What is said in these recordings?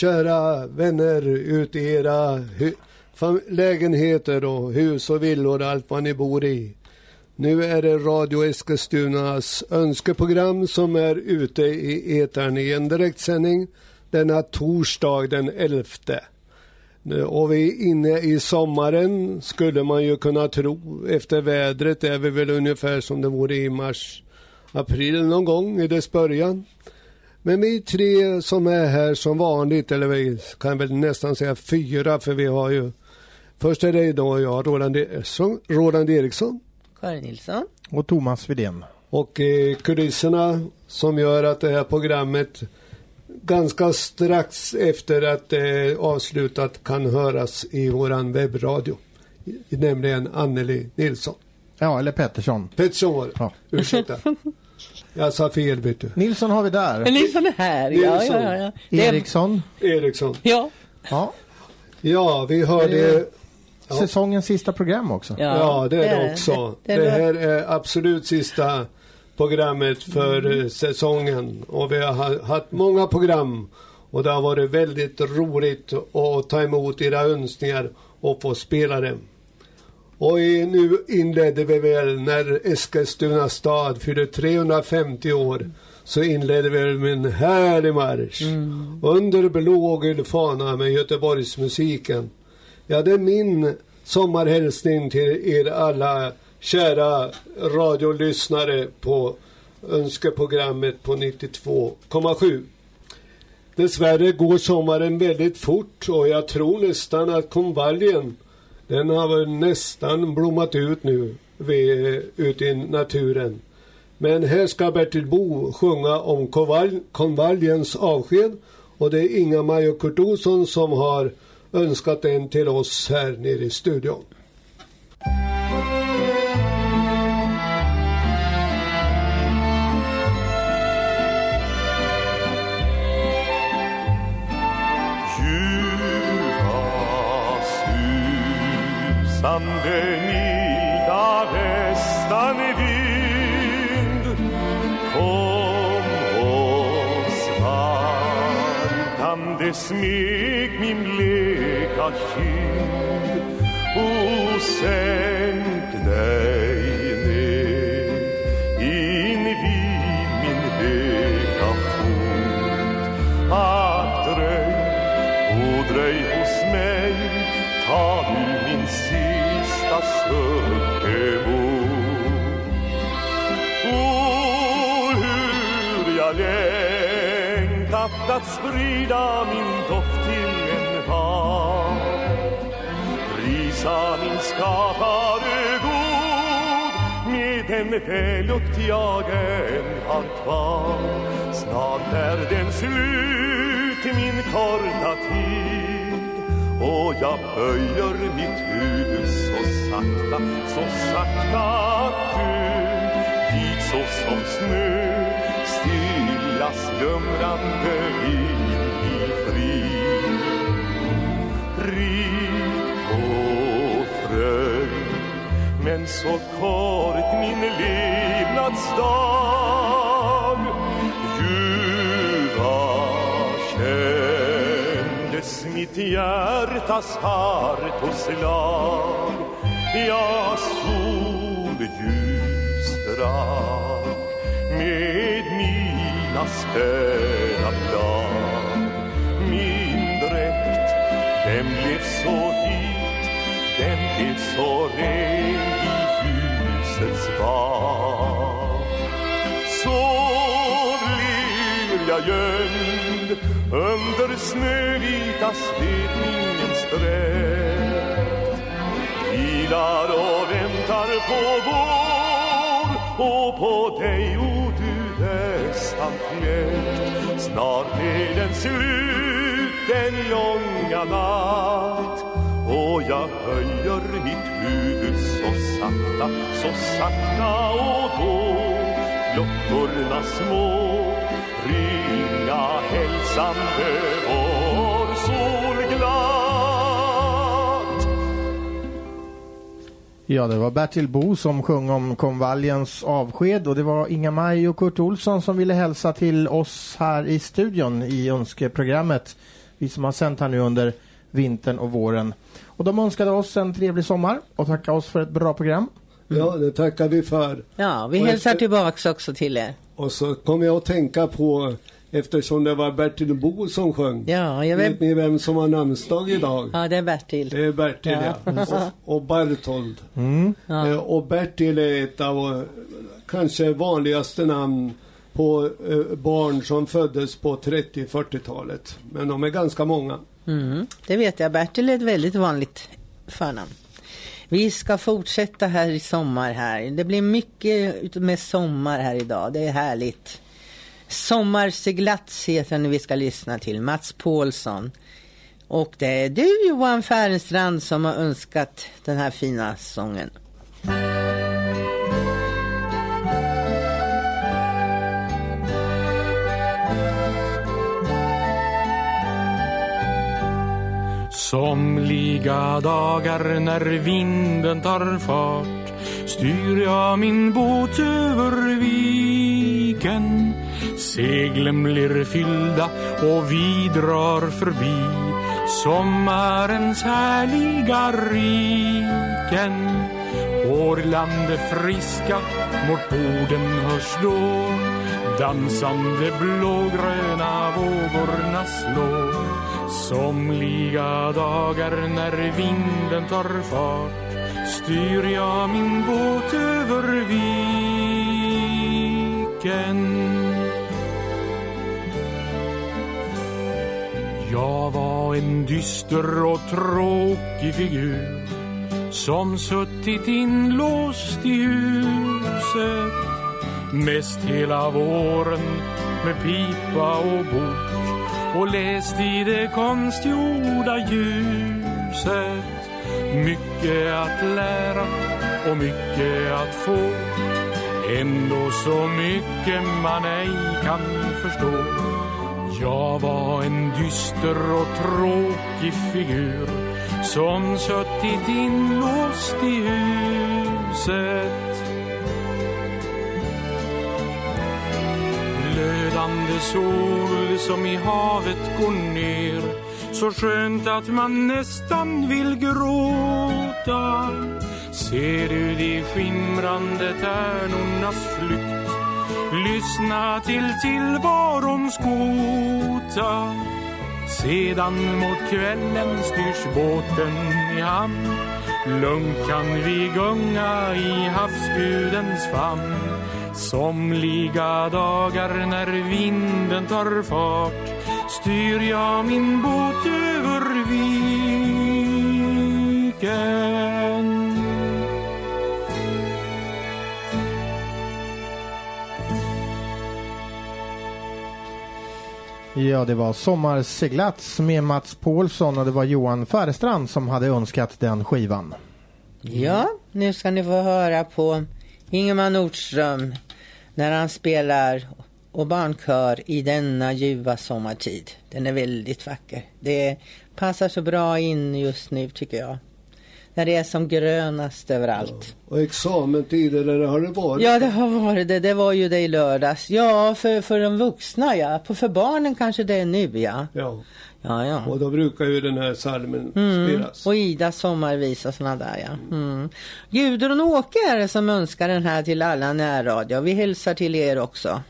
Kära vänner ute i era lägenheter och hus och villor, allt vad ni bor i. Nu är det Radio Eskilstunas önskeprogram som är ute i etern i en direktsändning denna torsdag den 11. Och vi är inne i sommaren skulle man ju kunna tro. Efter vädret är vi väl ungefär som det vore i mars, april någon gång i dess början. Men vi tre som är här som vanligt, eller vi kan väl nästan säga fyra för vi har ju Först är det idag jag, Roland Eriksson, Roland Eriksson. Karin Nilsson. Och Thomas Widén. Och eh, kulisserna som gör att det här programmet ganska strax efter att det är avslutat kan höras i våran webbradio. Nämligen Anneli Nilsson. Ja, eller Pettersson. Pettersson var det. Ja. Ursäkta. Jag sa fel vet du. Nilsson har vi där. Nilsson är här. Nilsson. Ja, ja, ja. Eriksson. Eriksson. Ja. Ja. Ja, vi hörde Ja. Säsongens sista program också. Ja, ja det är det, det också. Det, det, det, här är absolut sista programmet för mm. Säsongen. Och vi har haft många program. Och det har varit väldigt roligt att ta emot era önskningar och få spela dem. Och nu inledde vi väl när Eskilstuna stad fyllde 350 år så inledde vi med en härlig marsch. Mm. Under blågul fana med Göteborgsmusiken. Ja, det är min sommarhälsning till er alla kära radiolyssnare på önskeprogrammet på 92,7. Dessvärre går sommaren väldigt fort och jag tror nästan att konvaljen den har väl nästan blommat ut nu vid, ute i naturen. Men här ska Bertil Bo sjunga om konvaljens avsked och det är Inga-Maj och Kurt Olsson som har önskat den till oss här nere i studion. Susande milda västanvind kom oss vandrande smek min bleka kind. Och sänk dig. Att sprida min doft till prisa min skapare god med den vällukt jag än har kvar. Snart är den slut, min korta tid och jag böjer mitt huvud så sakta, så sakta att du dit så som snö stilla slumrande in i frid. fröjd, men så kort min levnadsdag finns mitt hjärtas hart och slag ja, solljusdrag med mina sköna blad min dräkt, den blev så vit den blev så ren i ljusets bak. Så blir jag gömd under snövita svedningens dräkt. Vilar och väntar på vår och på dig, o du nästan knäckt. Snart är den slut, den långa natt och jag höjer mitt huvud så sakta, så sakta och då klockorna små hälsande vår solglatt. Ja, det var Bertil Bo som sjöng om konvaljens avsked och det var Inga-Maj och Kurt Olsson som ville hälsa till oss här i studion i önskeprogrammet. Vi som har sänt här nu under vintern och våren. Och de önskade oss en trevlig sommar och tackade oss för ett bra program. Ja, det tackar vi för. Ja, vi Och hälsar efter- tillbaks också till er. Och så kom jag att tänka på, eftersom det var Bertil Bo som sjöng. Ja, jag Vet vet. ni vem som har namnsdag idag? Ja, det är Bertil. Det är Bertil ja. Och, och Bartold. Mm. Ja. Eh, Och Bertil är ett av eh, kanske vanligaste namn på eh, barn som föddes på 30-40-talet. Men de är ganska många. Mm, det vet jag. Bertil är ett väldigt vanligt förnamn. Vi ska fortsätta här i sommar här. Det blir mycket med sommar här idag. Det är härligt. Sommarseglats heter den vi ska lyssna till. Mats Paulsson. Och det är du Johan Färenstrand som har önskat den här fina sången. Somliga dagar när vinden tar fart styr jag min båt över viken Seglen blir fyllda och vi drar förbi sommarens härliga riken. Vår land är friska, mot borden hörs då dansande blågröna vågorna slå. Somliga dagar när vinden tar fart styr jag min båt över viken. Jag var en dyster och tråkig figur som suttit inlåst i huset mest hela våren med pipa och bok och läst i det konstgjorda ljuset. Mycket att lära och mycket att få. Ändå så mycket man ej kan förstå jag var en dyster och tråkig figur som suttit inlåst i huset. Glödande sol som i havet går ner. Så skönt att man nästan vill gråta. Ser du de skimrande tärnornas flykt? Lyssna till tillvarons skota Sedan mot kvällen styrs båten i hamn. Lugnt kan vi gunga i havsgudens famn. Somliga dagar när vinden tar fart styr jag min båt över viken. Ja, det var Sommarseglats med Mats Paulsson och det var Johan Färstrand som hade önskat den skivan. Ja, nu ska ni få höra på Ingemar Nordström när han spelar och barnkör i denna ljuva sommartid. Den är väldigt vacker. Det passar så bra in just nu tycker jag. När det är som grönast överallt. Och examentider, eller har det varit? Ja, det har varit det. Det var ju det i lördags. Ja, för, för de vuxna ja. På, för barnen kanske det är nu ja. Ja, Ja, ja. och då brukar ju den här salmen Mm. spelas. Och Ida sommarvisa och såna där ja. Mm. Gudrun Åke är det som önskar den här till alla närradio. Vi hälsar till er också.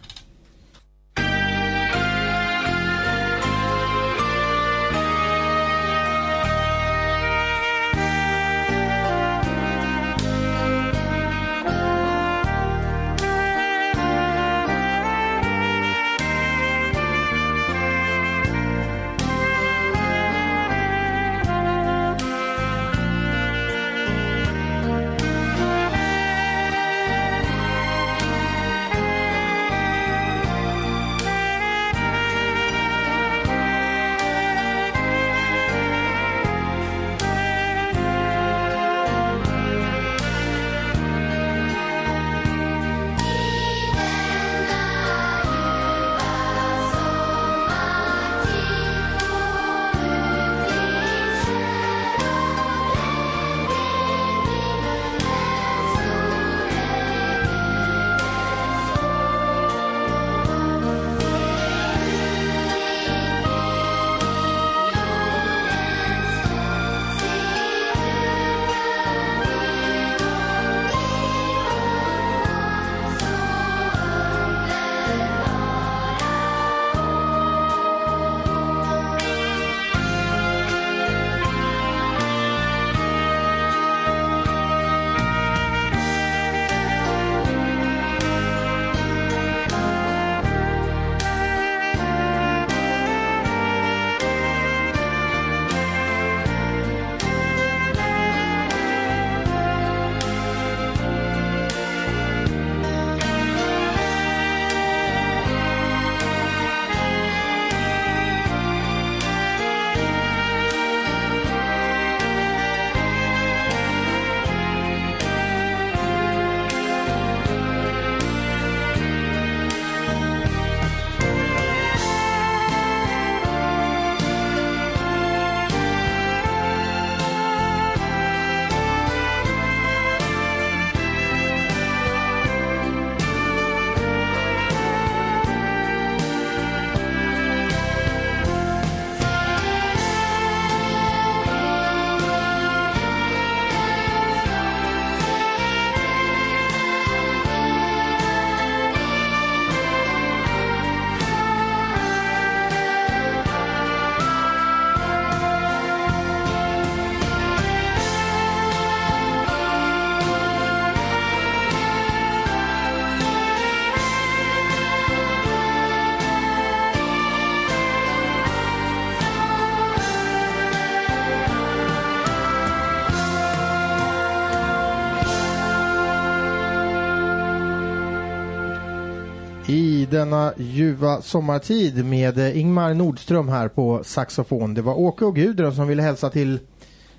Denna ljuva sommartid med eh, Ingmar Nordström här på saxofon. Det var Åke och Gudrun som ville hälsa till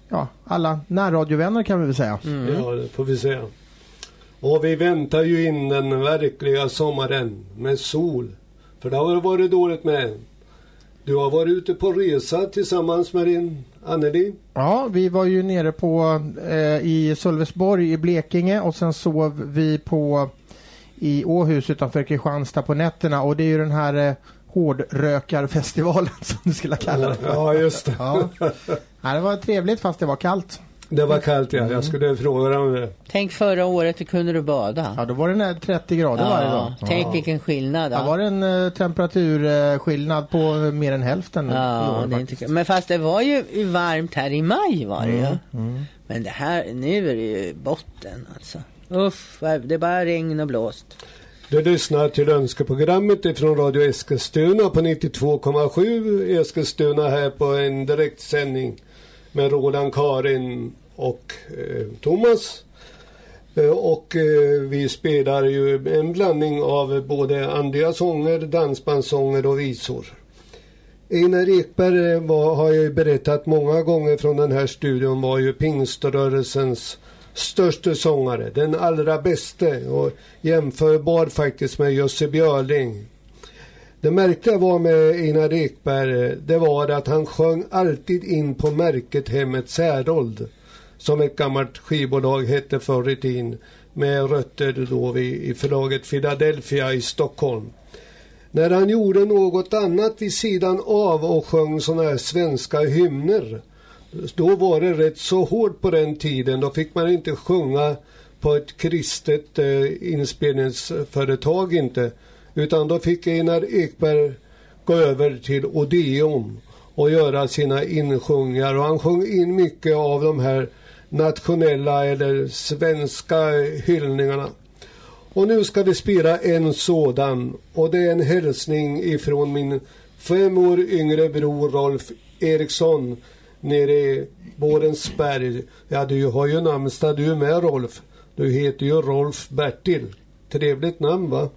ja, alla närradiovänner kan vi väl säga. Mm. Ja, det får vi säga. Och vi väntar ju in den verkliga sommaren med sol. För det har varit dåligt med. Du har varit ute på resa tillsammans med din Anneli. Ja, vi var ju nere på eh, i Sölvesborg i Blekinge och sen sov vi på i Åhus utanför Kristianstad på nätterna och det är ju den här eh, hårdrökarfestivalen som du skulle kalla det för. Ja, just det. Ja. ja. det var trevligt fast det var kallt. Det var kallt ja, jag skulle fråga om det. Tänk förra året, hur kunde du bada? Ja, då var det 30 grader ja, varje dag. Tänk ja. vilken skillnad. Ja, var det en uh, temperaturskillnad på mer än hälften ja, år, det inte, Men fast det var ju varmt här i maj var det mm, ju. Mm. Men det här, nu är det ju botten alltså. Uff, det är bara regn och blåst. Du lyssnar till önskeprogrammet ifrån Radio Eskilstuna på 92,7 Eskilstuna här på en direktsändning med Roland, Karin och eh, Thomas. Eh, och eh, vi spelar ju en blandning av både andliga sånger, dansbandssånger och visor. Einar Ekberg eh, var, har jag ju berättat många gånger från den här studion var ju pingströrelsens största sångare, den allra bäste och jämförbar faktiskt med Jussi Björling. Det märkliga var med Einar Ekberg, det var att han sjöng alltid in på märket Hemmet Särold. Som ett gammalt skivbolag hette förr i tiden. Med rötter då vid, i förlaget Philadelphia i Stockholm. När han gjorde något annat vid sidan av och sjöng sådana här svenska hymner. Då var det rätt så hårt på den tiden. Då fick man inte sjunga på ett kristet eh, inspelningsföretag inte. Utan då fick Einar Ekberg gå över till Odeon och göra sina insjungar. Och han sjöng in mycket av de här nationella eller svenska hyllningarna. Och nu ska vi spela en sådan och det är en hälsning ifrån min fem år yngre bror Rolf Eriksson nere i Borensberg. Ja, du har ju namnsdag du med Rolf. Du heter ju Rolf Bertil. Trevligt namn va?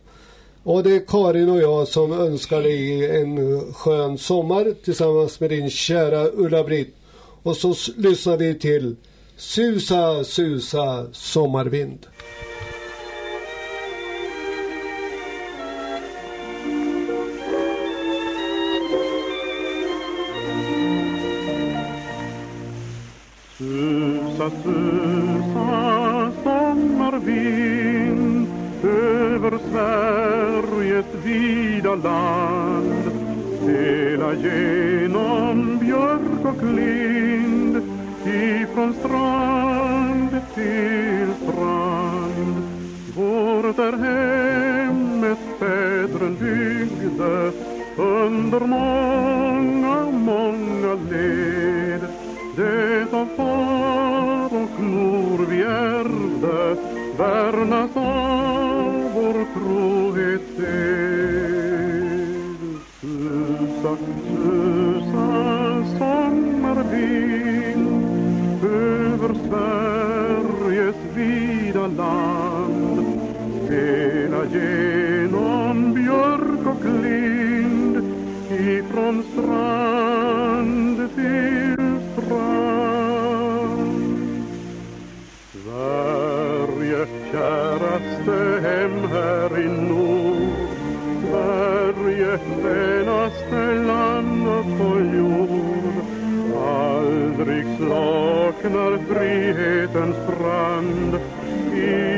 Och det är Karin och jag som önskar dig en skön sommar tillsammans med din kära Ulla-Britt. Och så lyssnar vi till Susa, susa, sommarvind. Sveriges vida land. Hela genom björk och lind ifrån strand till strand. Vårt är hemmet fädren byggde under många, många led. Det av far och mor vi ärvde värnas av Susa, susa sommarvind över Sveriges vida land. Spela genom björk och lind ifrån strand till strand. Sverige, käraste hem här i norr Sverige, skönaste land på jord. Aldrig slaknar frihetens brand. I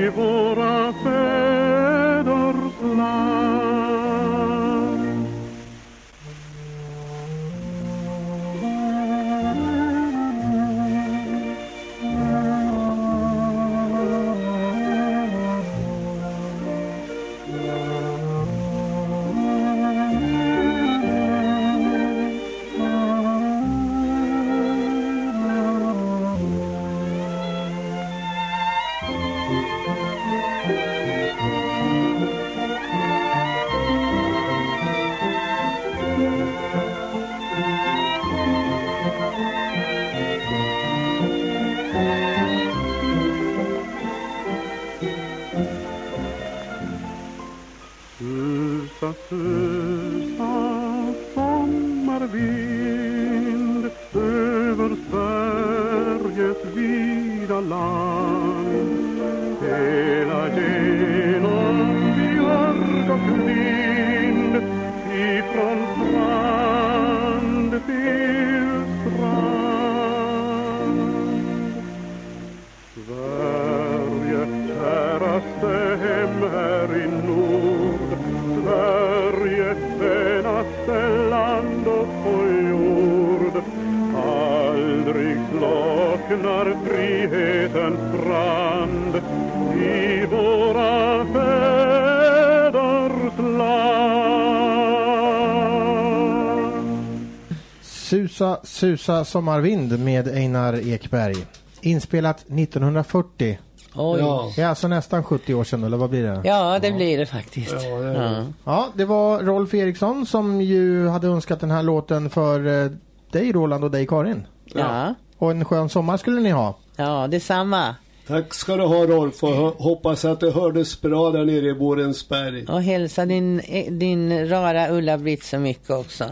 Susa, sommarvind med Einar Ekberg. Inspelat 1940. Oj. Ja. Ja, Det är alltså nästan 70 år sedan, eller vad blir det? det blir det faktiskt. Ja, det. Ja. Ja, det var Rolf Eriksson som ju hade önskat den här låten för eh, dig Roland och dig Karin. Ja. Och en skön sommar skulle ni ha. ja, detsamma. tack ska du ha Rolf och hoppas att det hördes bra där nere i Borensberg. Och hälsa din, eh, din rara Ulla-Britt så mycket också.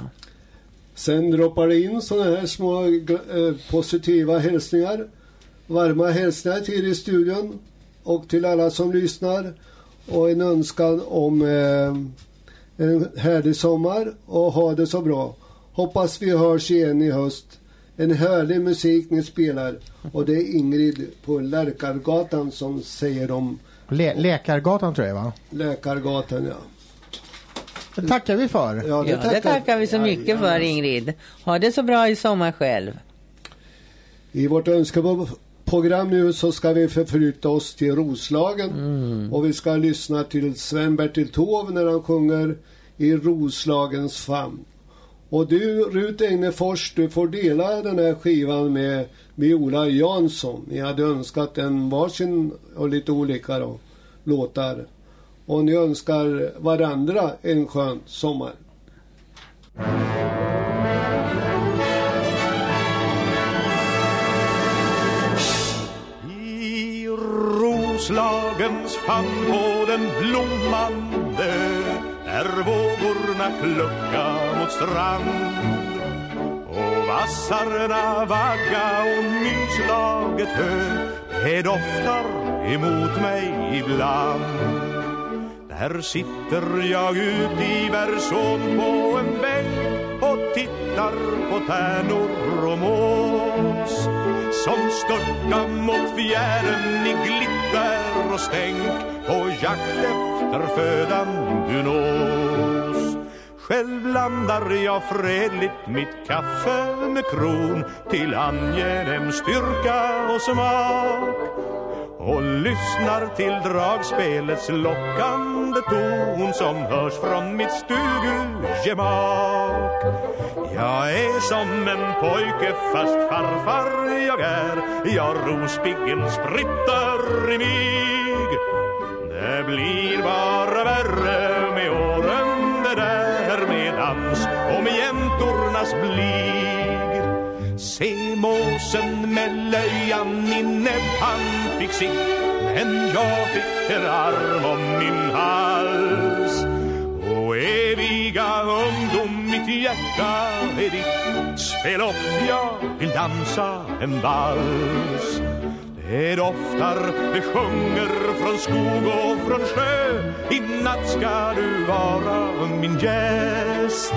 Sen droppar det in sådana här små eh, positiva hälsningar. Varma hälsningar till er i studion och till alla som lyssnar. Och en önskan om eh, en härlig sommar och ha det så bra. Hoppas vi hörs igen i höst. En härlig musik ni spelar och det är Ingrid på Lärkargatan som säger om Le- Läkargatan tror jag va? Läkargatan ja. Det tackar vi för. Ja, det tackar vi så mycket för Ingrid. Ha det så bra i sommar själv. I vårt önskeprogram nu så ska vi förflytta oss till Roslagen och vi ska lyssna till Sven-Bertil Taube när han sjunger i Roslagens famn. Och du Rut Einefors, du får dela den här skivan med Viola Jansson. Ni hade önskat en varsin och lite olika då, låtar. Och ni önskar varandra en skön sommar. I Roslagens famn på den blommande ö Där vågorna klucka mot strand Och vassarna vagga och nyslaget hö Det doftar emot mig ibland här sitter jag ut i Bergson på en bänk och tittar på tärnor och mås som störtar mot fjären i glitter och stänk på jakt efter födan du nås. Själv blandar jag fredligt mitt kaffe med kron till angenäm styrka och smak och lyssnar till dragspelets lockande ton som hörs från mitt stugugemak. Jag är som en pojke fast farfar jag är, Jag rospiggen spritter i mig. Det blir bara värre med åren det där med dans och med jäntornas blig. Se måsen med löjan i näbb. Han fick sitt men jag fick en arm om min hals. Och eviga ungdom, mitt hjärta är ditt. Spel upp, jag vill dansa en vals. Det doftar, det sjunger från skog och från sjö. I natt ska du vara min gäst.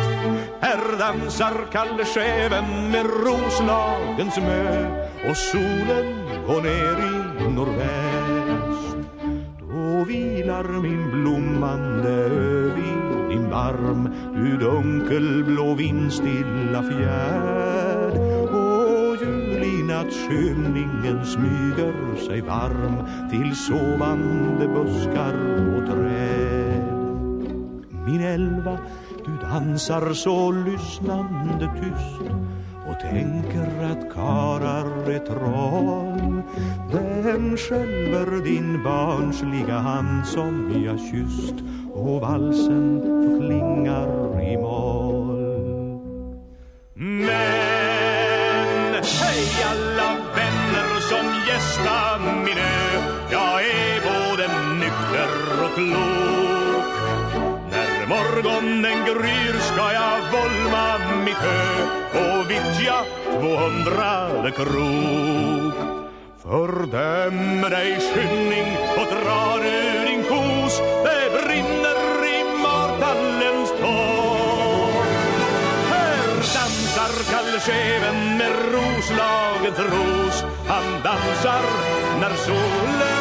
Här dansar Kalle Scheven med Roslagens mö. Och solen går ner i nordväst. Då vilar min blommande ö vid din barm. Du dunkelblå vindstilla fjärd julinattsskymningen smyger sig varm Till sovande buskar och träd. Min elva, du dansar så lyssnande tyst och tänker att karar är troll Vem skälver din barnsliga hand som jag kysst och valsen förklingar i moll Men klok. När morgonen gryr ska jag volma mitt hö och vittja tvåhundrade krok. Fördöm dig skynning och dra ur din kos. Det brinner i martallens tår. Här dansar kallskeven med roslagets ros. Han dansar när solen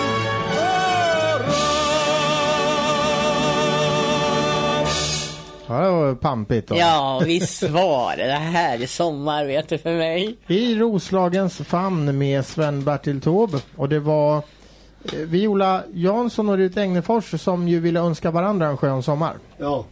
Ja, det var pampigt. Då. Ja, visst var det. Det här är sommar, vet du, för mig. I Roslagens famn med Sven-Bertil Taube. Och det var eh, Viola Jansson och Rut Egnefors som ju ville önska varandra en skön sommar. Ja.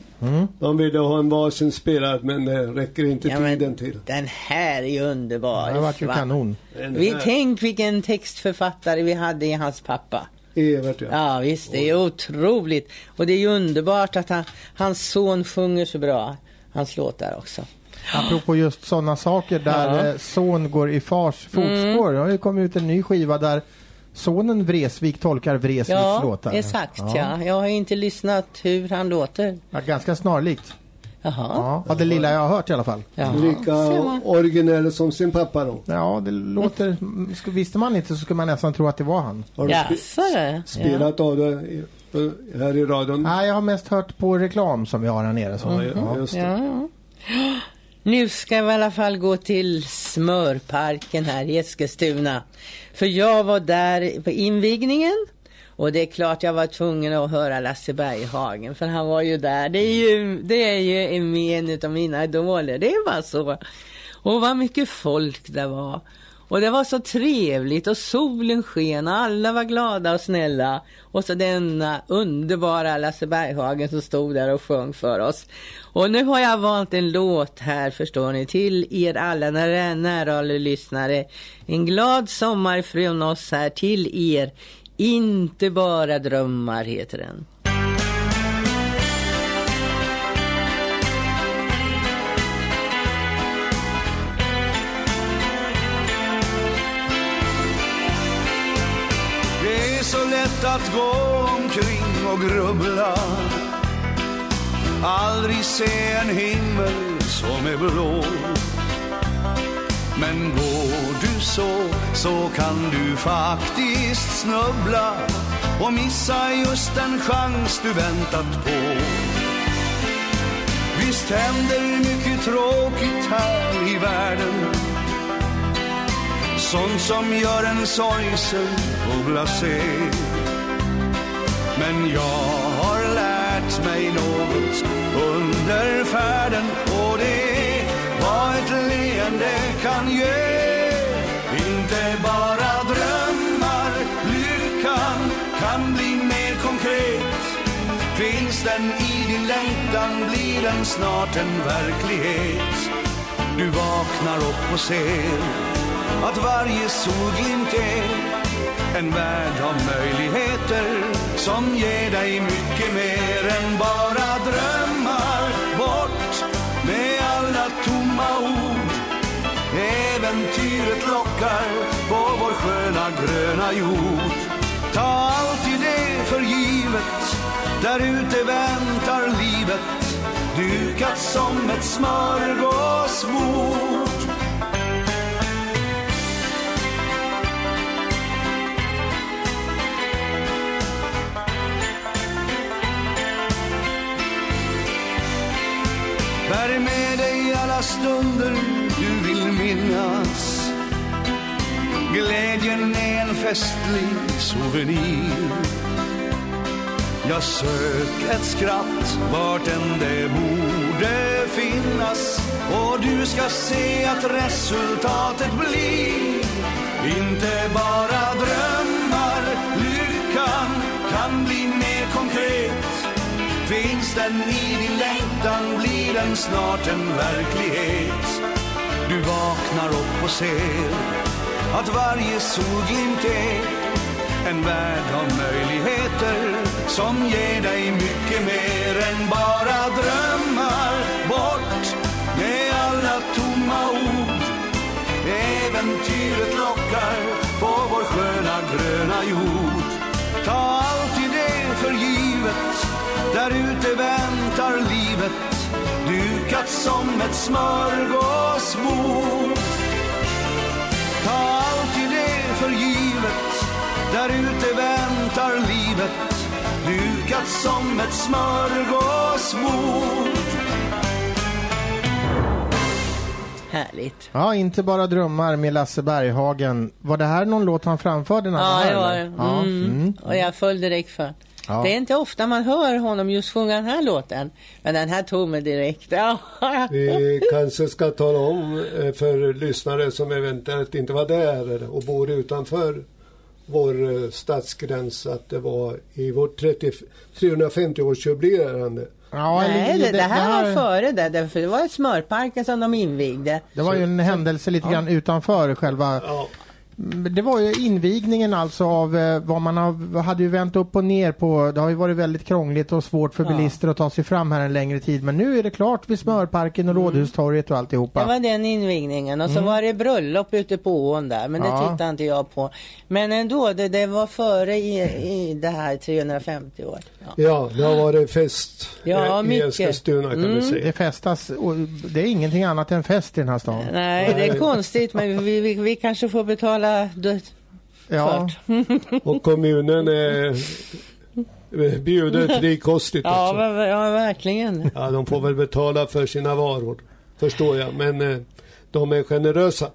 De ville ha en varsin spelad men det räcker inte Ja, tiden till. Den här är ju underbar. Det har varit ju kanon. Vi tänk vilken textförfattare vi hade i hans pappa. Evert ja. Ja visst, det är otroligt. Och det är ju underbart att han, hans son sjunger så bra. Hans låtar också. Apropå just sådana saker där Ja. eh, son går i fars fotspår. Det har ju kommit ut en ny skiva där sonen Vresvik tolkar Vresviks Ja, låtar. exakt ja. Jag har inte lyssnat hur han låter. Ja, ganska snarlikt. Jaha. Ja, det lilla jag har hört i alla fall. Ja. Lika originell som sin pappa då. Ja, det låter... mm, Visste man inte så skulle man nästan tro att det var han. Har du spe- Jaså spelat av det i, här i radion? Nej, jag har mest hört på reklam som vi har här nere. Så. Ja, ja, just det. Ja, ja. Nu ska vi i alla fall gå till Smörparken här i Eskilstuna. För jag var där på invigningen. Och det är klart jag var tvungen att höra Lasse Berghagen för han var ju där. Det är ju, det är ju en, av mina idoler, det är bara så. Och vad mycket folk det var. Och det var så trevligt och solen sken och alla var glada och snälla. Och så denna underbara Lasse Berghagen som stod där och sjöng för oss. Och nu har jag valt en låt här förstår ni till er alla nära, nära lyssnare. En glad sommar från oss här till er. Inte bara drömmar heter den. Det är så lätt att gå omkring och grubbla Aldrig se en himmel som är blå men går du så, så kan du faktiskt snubbla och missa just den chans du väntat på. Visst händer mycket tråkigt här i världen. Sånt som gör en sorgsen och blasé. Men jag har lärt mig något under färden Och det vad ett leende kan ge. Inte bara drömmar, lyckan kan bli mer konkret. Finns den i din längtan blir den snart en verklighet. Du vaknar upp och ser att varje solglimt är en värld av möjligheter som ger dig mycket mer än bara drömmar. Tomma ord. Äventyret lockar på vår sköna gröna jord. Ta alltid det för givet. Där ute väntar livet dukat som ett smörgåsbord. Bär med dig alla stunder du vill minnas. Glädjen är en festlig souvenir. Jag sök ett skratt vart än det borde finnas. Och du ska se att resultatet blir Inte bara drömmar, lyckan kan bli mer konkret Finns den i din längtan blir den snart en verklighet. Du vaknar upp och ser att varje solglimt är en värld av möjligheter som ger dig mycket mer än bara drömmar. Bort med alla tomma ord. Äventyret lockar på vår sköna gröna jord. Ta alltid för givet Där ute väntar livet dukat som ett smörgåsbord. Ta alltid det för givet. Där ute väntar livet dukat som ett smörgåsbord. Härligt. Ja, inte bara drömmar med Lasse Berghagen. Var det här någon låt han framförde när han Ja, det var det. Ja, Mm. mm. Och jag föll direkt för. Ja. Det är inte ofta man hör honom just sjunga den här låten. Men den här tog mig direkt. Ja. Vi kanske ska tala om eh, för lyssnare som eventuellt inte var där och bor utanför vår eh, stadsgräns att det var i vårt 30 350-årsjubilerande. Ja, Nej, det, det här det var före det. därför Det var smörparken som de invigde. Det var ju en händelse lite grann utanför själva... Ja, Det var ju invigningen alltså av eh, vad man har, hade ju vänt upp och ner på. Det har ju varit väldigt krångligt och svårt för Ja. bilister att ta sig fram här en längre tid. Men nu är det klart vid Smörparken och Rådhustorget och alltihopa. Det var den invigningen och så var det bröllop ute på ån där men Ja. det tittade inte jag på. Men ändå, det, det var före i, i det här 350 år. Ja. ja, det har varit fest Ja, i. Eskilstuna kan vi Mm. säga. Det festas och det är ingenting annat än fest i den här stan. Nej, det är konstigt men vi, vi, vi kanske får betala dö- Ja, Och kommunen eh, bjuder frikostigt Ja, också. men- ja, verkligen. Ja, de får väl betala för sina varor, förstår jag. Men eh, de är generösa.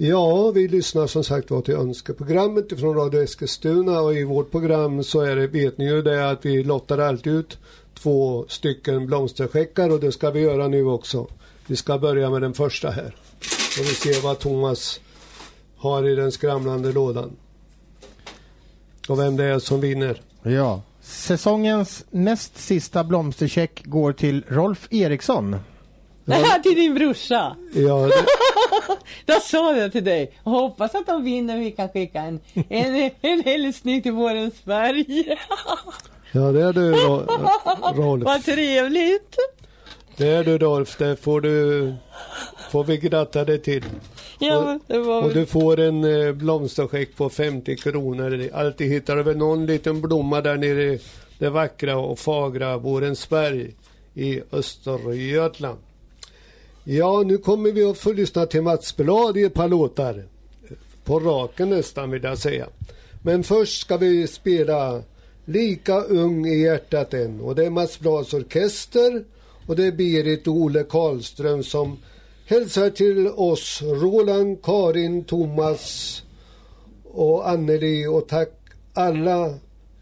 Ja, vi lyssnar som sagt var till önskeprogrammet från Radio Eskilstuna och i vårt program så är det, vet ni ju det att vi lottar alltid ut två stycken blomstercheckar och det ska vi göra nu också. Vi ska börja med den första här. Och vi ser vad Thomas har i den skramlande lådan. Och vem det är som vinner. ja. Säsongens näst sista blomstercheck går till Rolf Eriksson. till din brorsa. Ja, det, Jag sa det till dig. Och hoppas att de vinner vi kan skicka en, en, en hälsning till Borensberg. ja det är du Ro- Rolf. Vad trevligt. Det är du Rolf, det får du får vi gratta dig till. Ja, var Och du får en eh, blomstercheck på 50 kronor. Alltid hittar du väl någon liten blomma där nere i det vackra och fagra Borensberg i Östergötland. Ja, nu kommer vi att få lyssna till Mats Blad i ett par låtar. På raken nästan vill jag säga. Men först ska vi spela Lika ung i hjärtat än. Och det är Mats Blads orkester och det är Berit och Ole Karlström som hälsar till oss. Roland, Karin, Thomas och Anneli och tack alla.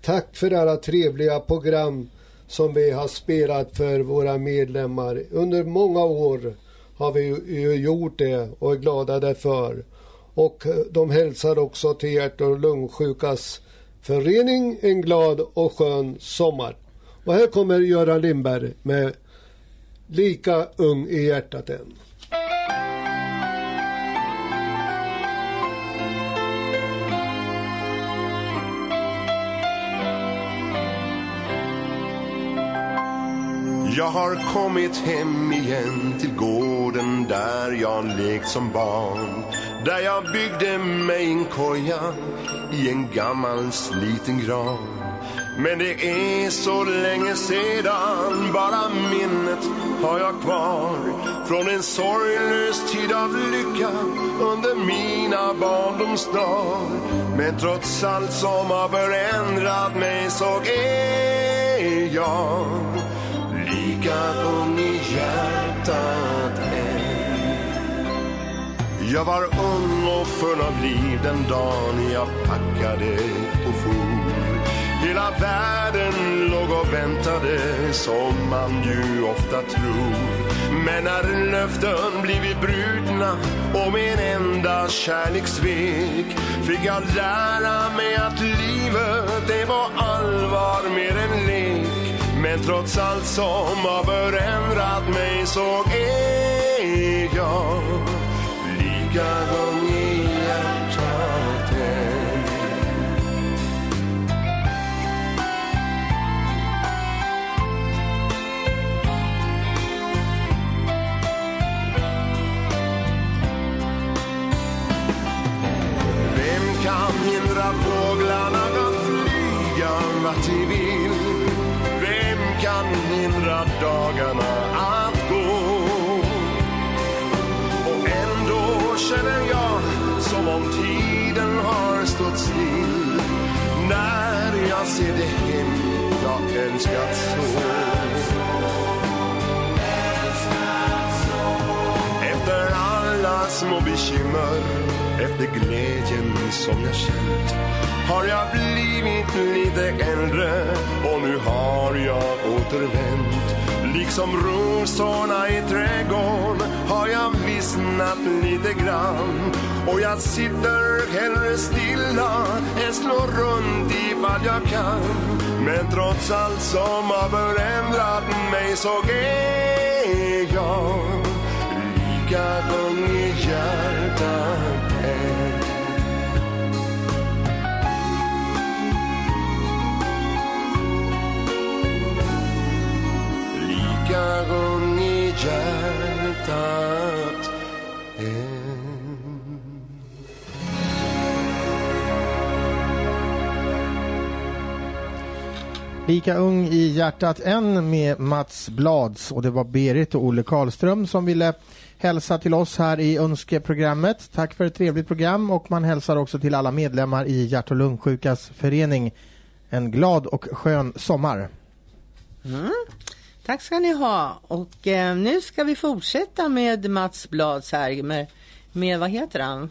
Tack för alla trevliga program som vi har spelat för våra medlemmar. Under många år har vi ju gjort det och är glada därför. Och eh, de hälsar också till hjärt och lungsjukas förening en glad och skön sommar. Och här kommer Göran Lindberg med Lika ung i hjärtat än. Jag har kommit hem igen till gården där jag lekt som barn. Där jag byggde mig en koja i en gammal sliten gran. Men det är så länge sedan, bara minnet har jag kvar. Från en sorglös tid av lycka under mina barndomsdagar. Men trots allt som har förändrat mig så är jag lika ung i hjärtat än. Jag var ung och full av liv den dagen jag packade och for. Hela världen låg och väntade som man ju ofta tror. Men när löften blivit brutna och min enda kärlek svek fick jag lära mig att livet det var allvar mer än lek. Men trots allt som har förändrat mig så är jag lika ung i hjärtat än. Vem kan hindra fåglarna att flyga vart de vill? Kan hindra dagarna att gå. Och ändå känner jag som om tiden har stått still när jag ser det hem jag önskat så. Efter alla små bekymmer, efter glädjen som jag känt har jag blivit lite äldre och nu har jag återvänt. Liksom rosorna i trädgården har jag vissnat lite grann och jag sitter hellre stilla än slår runt ifall jag kan. Men trots allt som har förändrat mig så är jag lika ung i hjärtat. Lika ung i hjärtat än. Lika ung i hjärtat än med Mats Blads och det var Berit och Olle Karlström som ville hälsa till oss här i Önskeprogrammet. Tack för ett trevligt program och man hälsar också till alla medlemmar i Hjärt- och lungsjukas förening en glad och skön sommar. Mm. Tack ska ni ha. Och eh, nu ska vi fortsätta med Mats Blads här med, med vad heter han?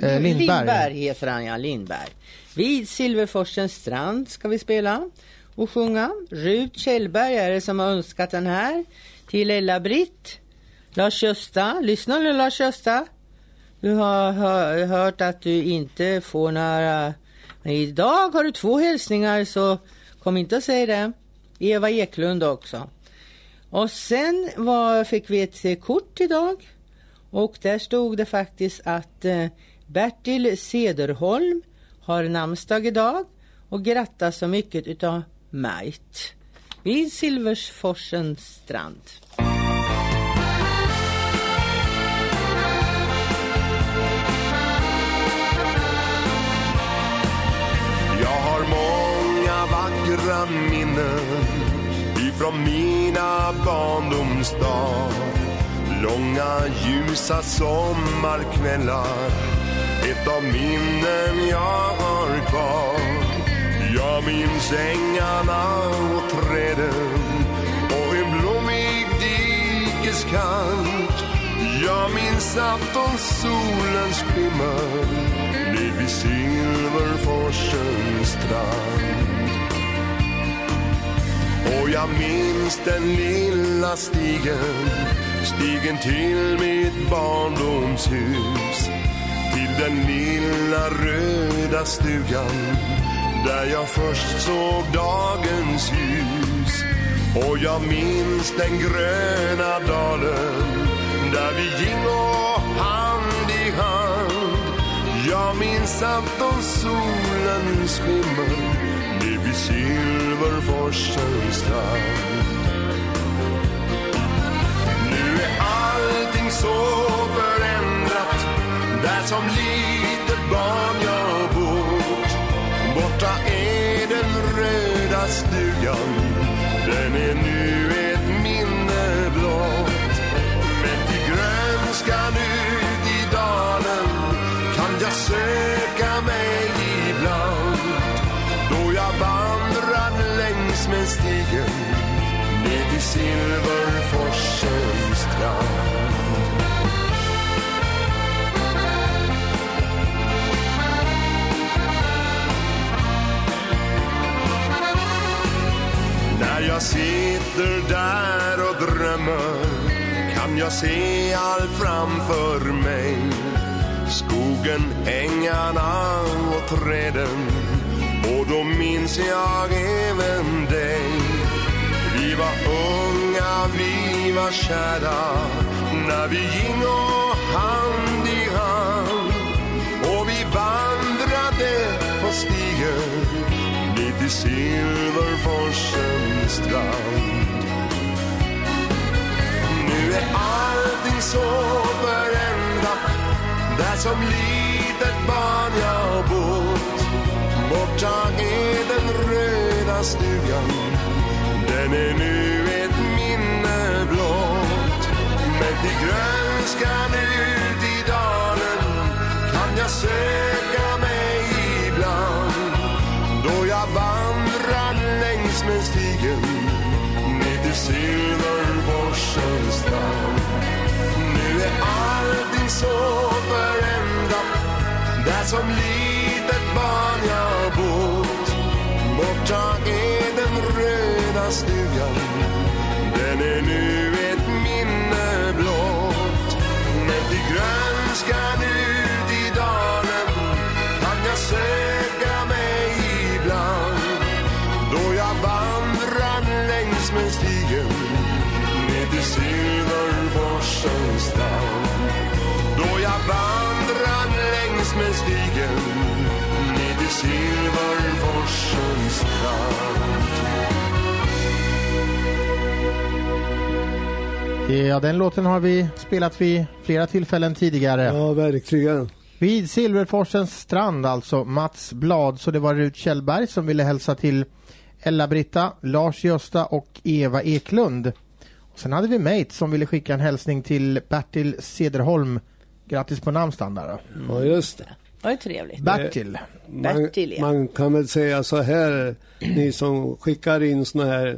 Eh, Lindberg. Lindberg heter han, ja. Lindberg. Vid Silverforsens strand ska vi spela och sjunga. Rut Kjellberg är det som har önskat den här. Till Ella-Britt. Lars-Gösta. Lyssna nu Lars-Gösta. Du har hör, hört att du inte får några... Men idag har du två hälsningar så kom inte och säg det. Eva Eklund också. Och sen var, fick vi ett eh, kort idag. Och där stod det faktiskt att eh, Bertil Sederholm har namnsdag idag och grattas så mycket utav Majt vid Silversforsens strand. Vackra minnen ifrån mina barndomsdagar. Långa ljusa sommarkvällar, ett av minnen jag har kvar. Jag minns ängarna och träden och en blommig dikeskant. Jag minns aftonsolens skimmer ned vid Silverforsens strand. Och jag minns den lilla stigen, stigen till mitt barndomshus. Till den lilla röda stugan där jag först såg dagens ljus. Och jag minns den gröna dalen där vi gingo hand i hand. Jag minns aftonsolens skimmer ned vid Silverforsens strand. Nu är allting så förändrat där som litet barn jag bott. Borta är den röda stugan, den är nu Silverforsens strand. När jag sitter där och drömmer kan jag se allt framför mig. Skogen, ängarna och träden och då minns jag även dig. Vi var unga, vi var kära när vi gingo hand i hand och vi vandrade på stigen ner till Silverforsens strand. Nu är allting så förändrat där som litet barn jag bott. Borta är den röda stugan, Den är nu ett i grönskan ut i dalen kan jag söka mig ibland då jag vandrar längs med stigen ner till Silverforsens strand. Nu är allting så förändrat där som litet barn jag bott. Borta är den röda stugan, den är nu grönskan ut i dalen kan jag söka mig ibland då jag vandrar längs med stigen ner till Silverforsens strand. Då jag vandrar längs med stigen ner till Silverforsens strand. Ja, den låten har vi spelat vid flera tillfällen tidigare. Ja, verkligen. Vid Silverforsens strand alltså, Mats Blad. Så det var Rut Kjellberg som ville hälsa till Ella-Britta, Lars-Gösta och Eva Eklund. Och sen hade vi Mate som ville skicka en hälsning till Bertil Cederholm. Grattis på namnsdagen där då. Ja, just det. Det var ju trevligt. Bertil. Man, Bertil, ja. man kan väl säga så här, ni som skickar in såna här eh,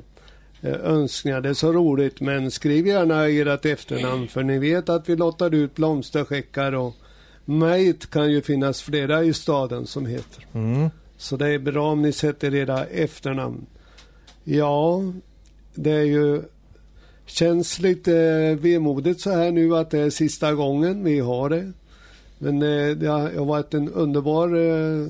önskningar. Det är så roligt, men skriv gärna ert efternamn för ni vet att vi lottar ut blomstercheckar och Mate kan ju finnas flera i staden som heter. Mm. Så det är bra om ni sätter era efternamn. Ja, det är ju känns lite eh, vemodigt så här nu att det är sista gången vi har det. Men eh, det har det har varit en underbar eh,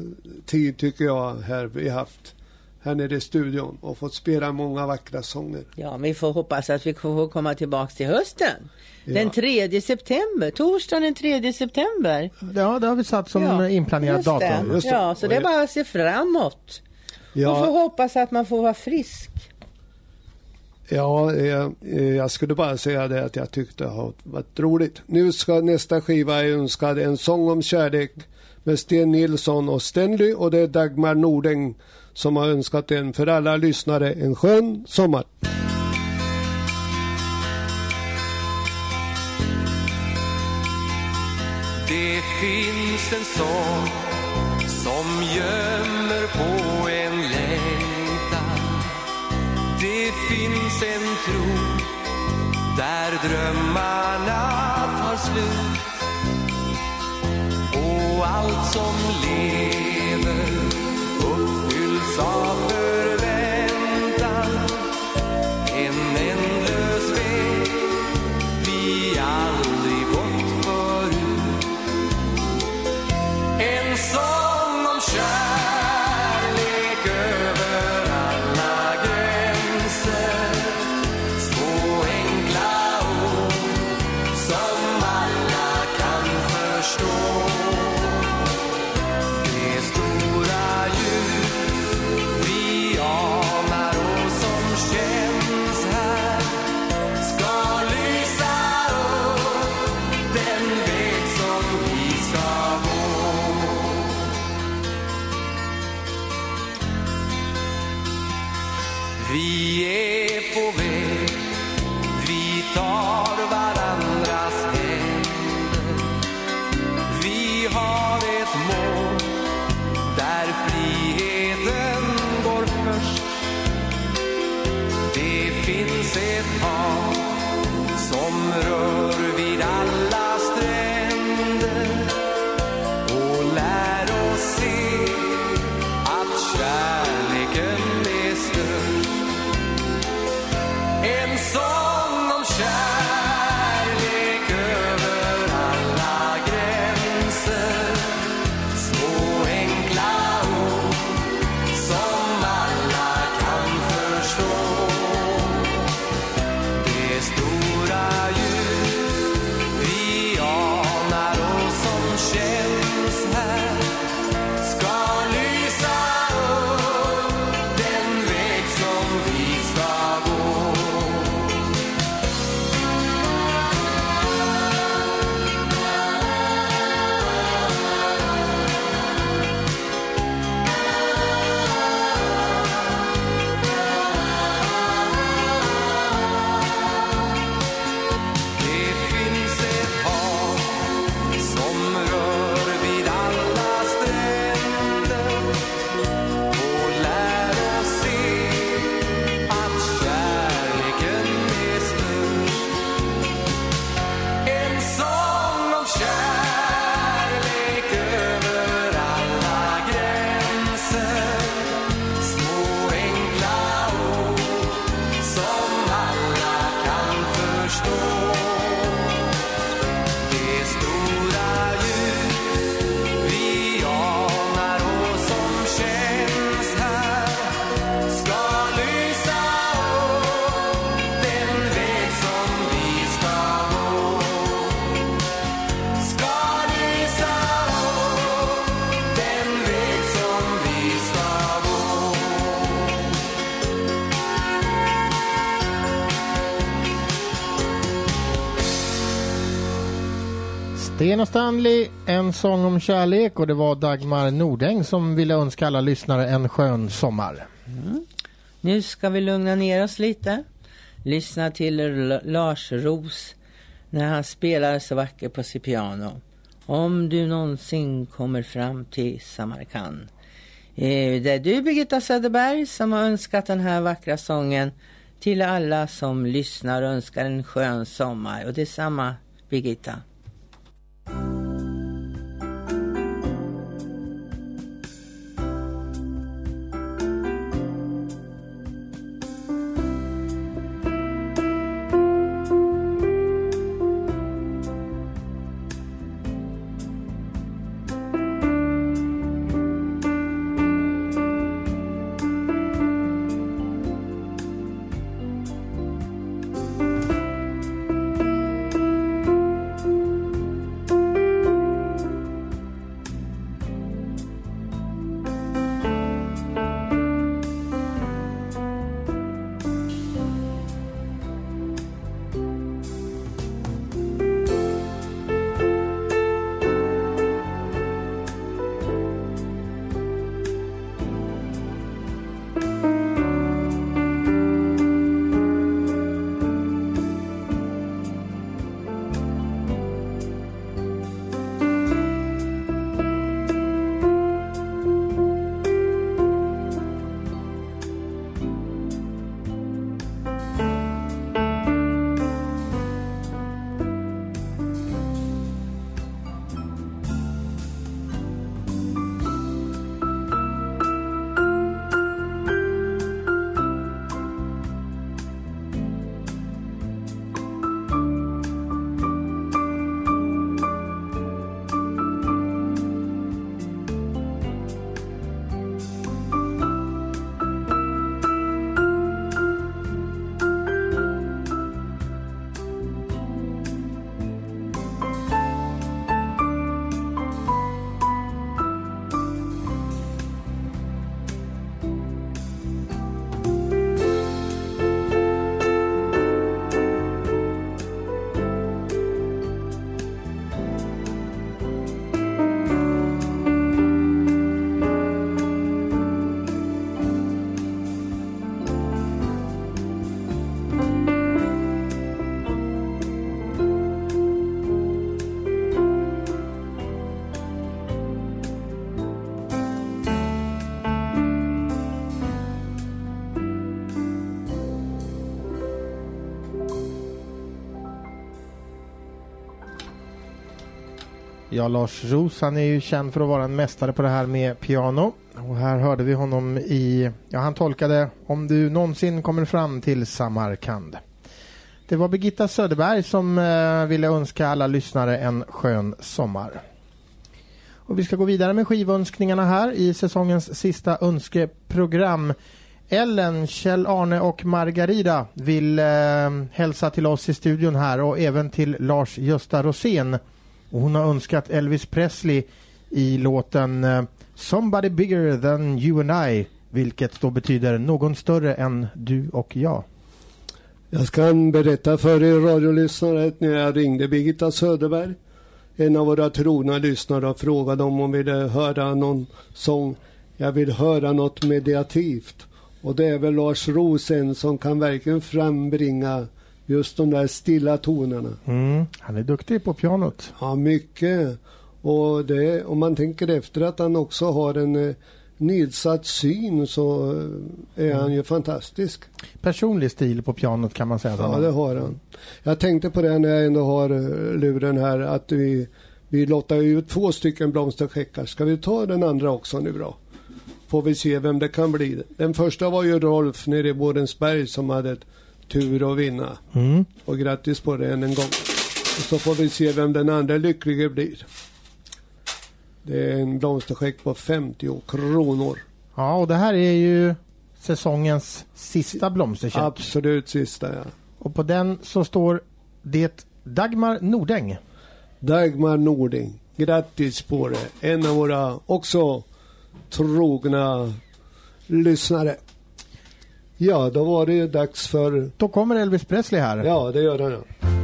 tid tycker jag här vi haft här nere i studion och fått spela många vackra sånger. Ja, vi får hoppas att vi får komma tillbaks till hösten. Ja. Den 3 september, torsdagen den 3 september. Ja, det har vi satt som ja, inplanerat datum. Ja, så det är bara att se framåt. Och få Ja, hoppas att man får vara frisk. ja eh, eh, jag skulle bara säga det att jag tyckte det har varit roligt. Nu ska nästa skiva är önskad En sång om kärlek med Sten Nilsson och Stanley och det är Dagmar Nordeng som har önskat en för alla lyssnare en skön sommar. Det finns en sång som gömmer på en längtan Det finns en tro där drömmarna tar slut Och allt som lever sofre. Vi är på väg, Lena Stanley, en sång om kärlek och det var Dagmar Nordäng som ville önska alla lyssnare en skön sommar. Mm. Nu ska vi lugna ner oss lite. Lyssna till L- Lars Ros när han spelar så vackert på sitt piano. Om du någonsin kommer fram till Samarkand. Eh, det är du Birgitta Söderberg som har önskat den här vackra sången till alla som lyssnar och önskar en skön sommar. Och detsamma Birgitta. Ja, Lars Roos, han är ju känd för att vara en mästare på det här med piano. Och här hörde vi honom i, ja han tolkade Om du någonsin kommer fram till Samarkand. Det var Birgitta Söderberg som eh, ville önska alla lyssnare en skön sommar. Och vi ska gå vidare med skivönskningarna här i säsongens sista önskeprogram. Ellen, Kjell-Arne och Margarida vill eh, hälsa till oss i studion här och även till Lars-Gösta Rosén. Och hon har önskat Elvis Presley i låten eh, Somebody bigger than you and I, vilket då betyder någon större än du och jag. Jag ska berätta för er radiolyssnare att när jag ringde Birgitta Söderberg, en av våra trogna lyssnare, och frågade om hon ville höra någon sång. Jag vill höra något mediativt. Och det är väl Lars Rosen som kan verkligen frambringa just de där stilla tonerna. Mm, han är duktig på pianot. Ja, mycket. Och det, om man tänker efter att han också har en eh, nedsatt syn så eh, är han ju fantastisk. Personlig stil på pianot kan man säga. Ja, det har han. Jag tänkte på det när jag ändå har eh, luren här att vi, vi lottar ut två stycken blomstercheckar. Ska vi ta den andra också nu då? Får vi se vem det kan bli. Den första var ju Rolf nere i Borensberg som hade tur att vinna. Mm. Och grattis på det än en gång. Och så får vi se vem den andra lycklige blir. Det är en blomstercheck på 50 kronor. Ja, och det här är ju säsongens sista blomstercheck. Absolut sista ja. Och på den så står det Dagmar Nordäng. Dagmar Nording. Grattis på det. En av våra också trogna lyssnare. Ja, då var det ju dags för... Då kommer Elvis Presley här. Ja, det gör han ja.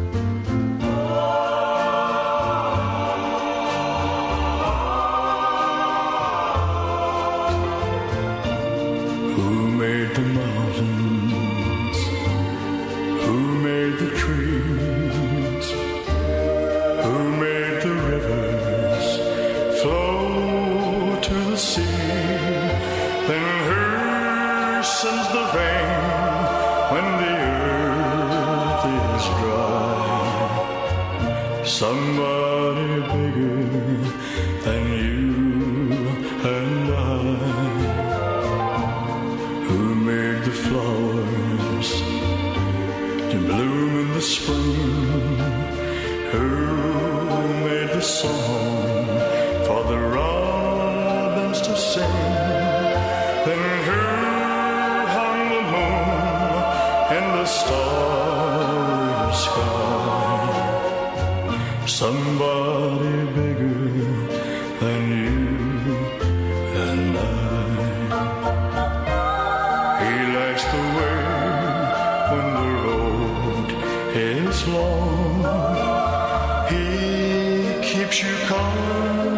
You company.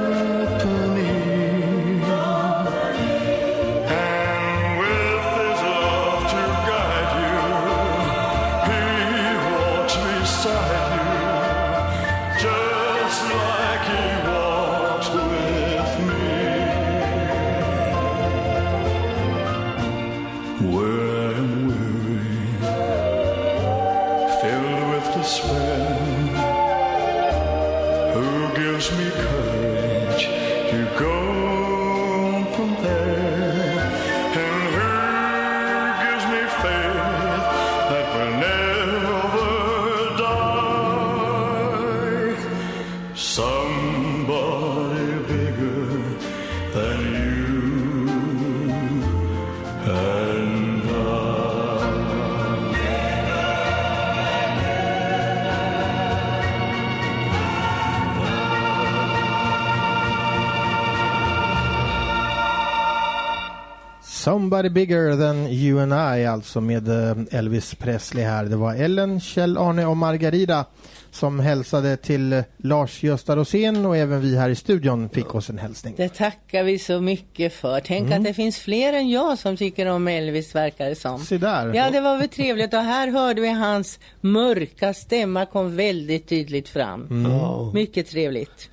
Somebody bigger than you and I, alltså med eh, Elvis Presley här. Det var Ellen, Kjell, Arne och Margarida som hälsade till Lars-Gösta Rosén och även vi här i studion fick oss en hälsning. Det tackar vi så mycket för. Tänk Mm. att det finns fler än jag som tycker om Elvis verkar det som. Se där. Ja, det var väl trevligt och här hörde vi hans mörka stämma kom väldigt tydligt fram. Mm. Ja. Mycket trevligt.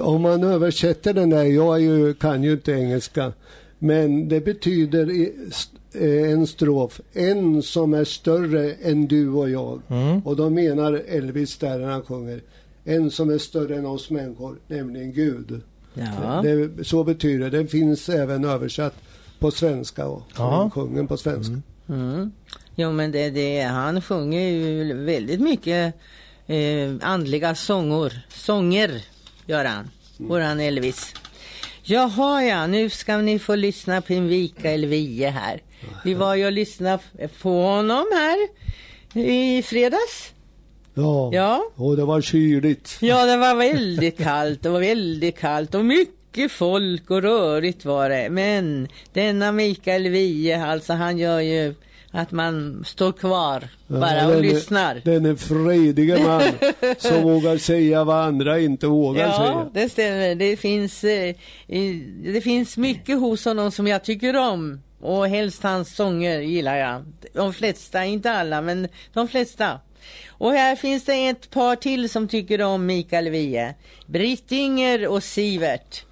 Om man översätter den där, jag är ju, kan ju inte engelska, men det betyder eh, en strof, en som är större än du och jag. Mm. Och då menar Elvis där när han sjunger, en som är större än oss människor, nämligen Gud. Ja. Det, så betyder det. Den finns även översatt på svenska och Ja. sjungen på svenska. Mm. Jo, men det, det, han sjunger ju väldigt mycket eh, andliga sångor. sånger, gör han. Våran Elvis. Jaha ja, nu ska ni få lyssna på Mikael Wiehe här. Vi var ju och lyssnade på honom här i fredags. Ja. Ja. Och det var kyligt. Ja, det var väldigt kallt. Det var väldigt kallt och mycket folk och rörigt var det. Men denna Mikael Wiehe, alltså han gör ju att man står kvar bara Ja, och lyssnar. Den är frejdige man som vågar säga vad andra inte vågar Ja, säga. det stämmer. Det finns, eh, det finns mycket hos honom som jag tycker om. Och helst hans sånger gillar jag. De flesta, inte alla, men de flesta. Och här finns det ett par till som tycker om Mikael Wiehe. Britt-Inger och Sivert.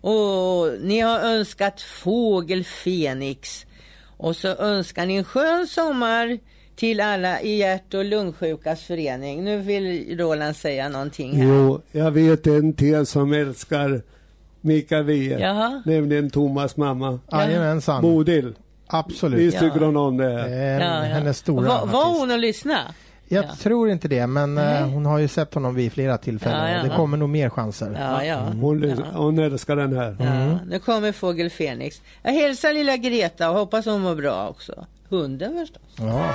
Och ni har önskat Fågel Fenix. Och så önskar ni en skön sommar till alla i hjärt och lungsjukas förening. Nu vill Roland säga någonting här. Jo, jag vet en till som älskar Mikael Wiehe. Nämligen Thomas mamma. Jajamensan. Bodil. Absolut. Visst Ja. tycker hon om det? Ja, ja. Hennes stora Och var, hon och lyssna? Jag Ja. tror inte det, men Nej. eh, hon har ju sett honom vid flera tillfällen. Ja, ja. Det kommer nog mer chanser. Ja, ja. Hon, ja. hon älskar den här. ja. Nu kommer Fågel Fenix. Jag hälsar lilla Greta och hoppas hon mår bra också. Hunden förstås. Ja.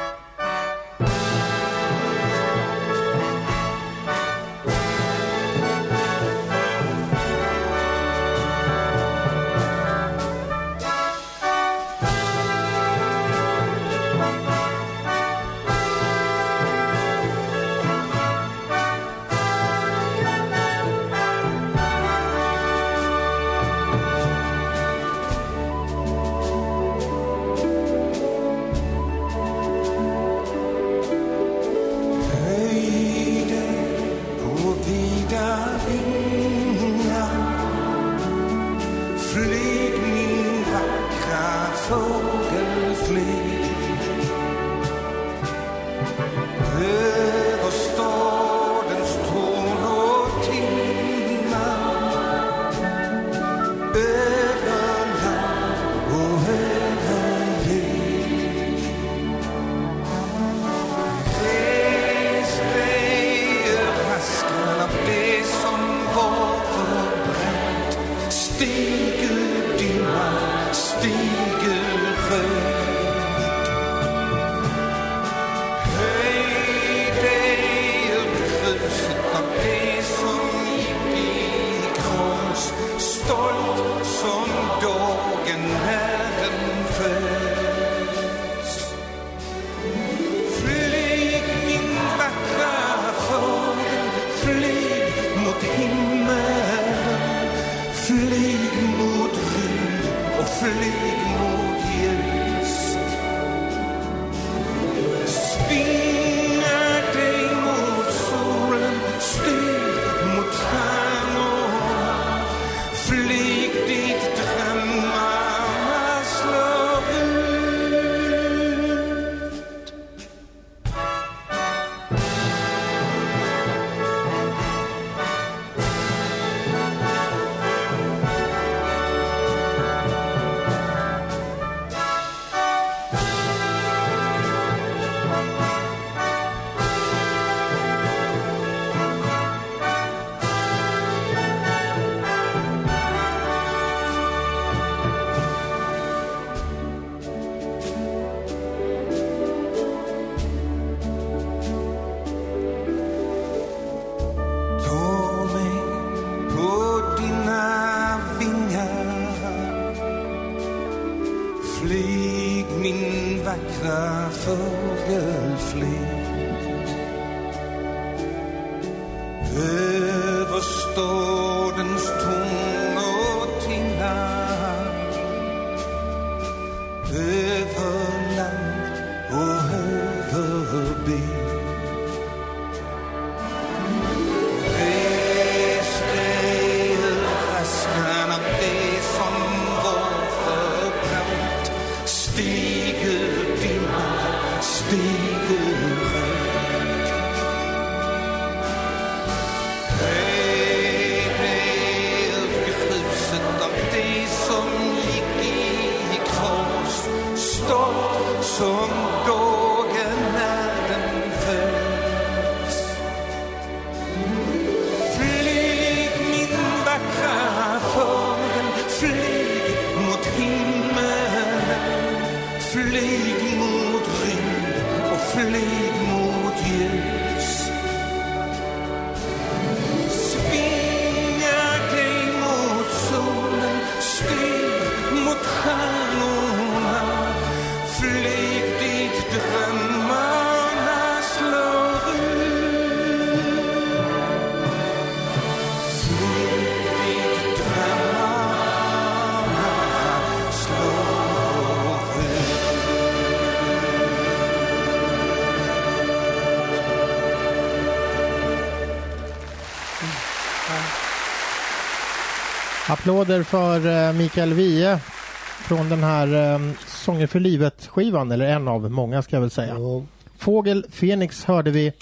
Applåder för eh, Mikael Wiehe från den här eh, Sånger för livet-skivan, eller en av många ska jag väl säga. Ja. Fågel Fenix hörde vi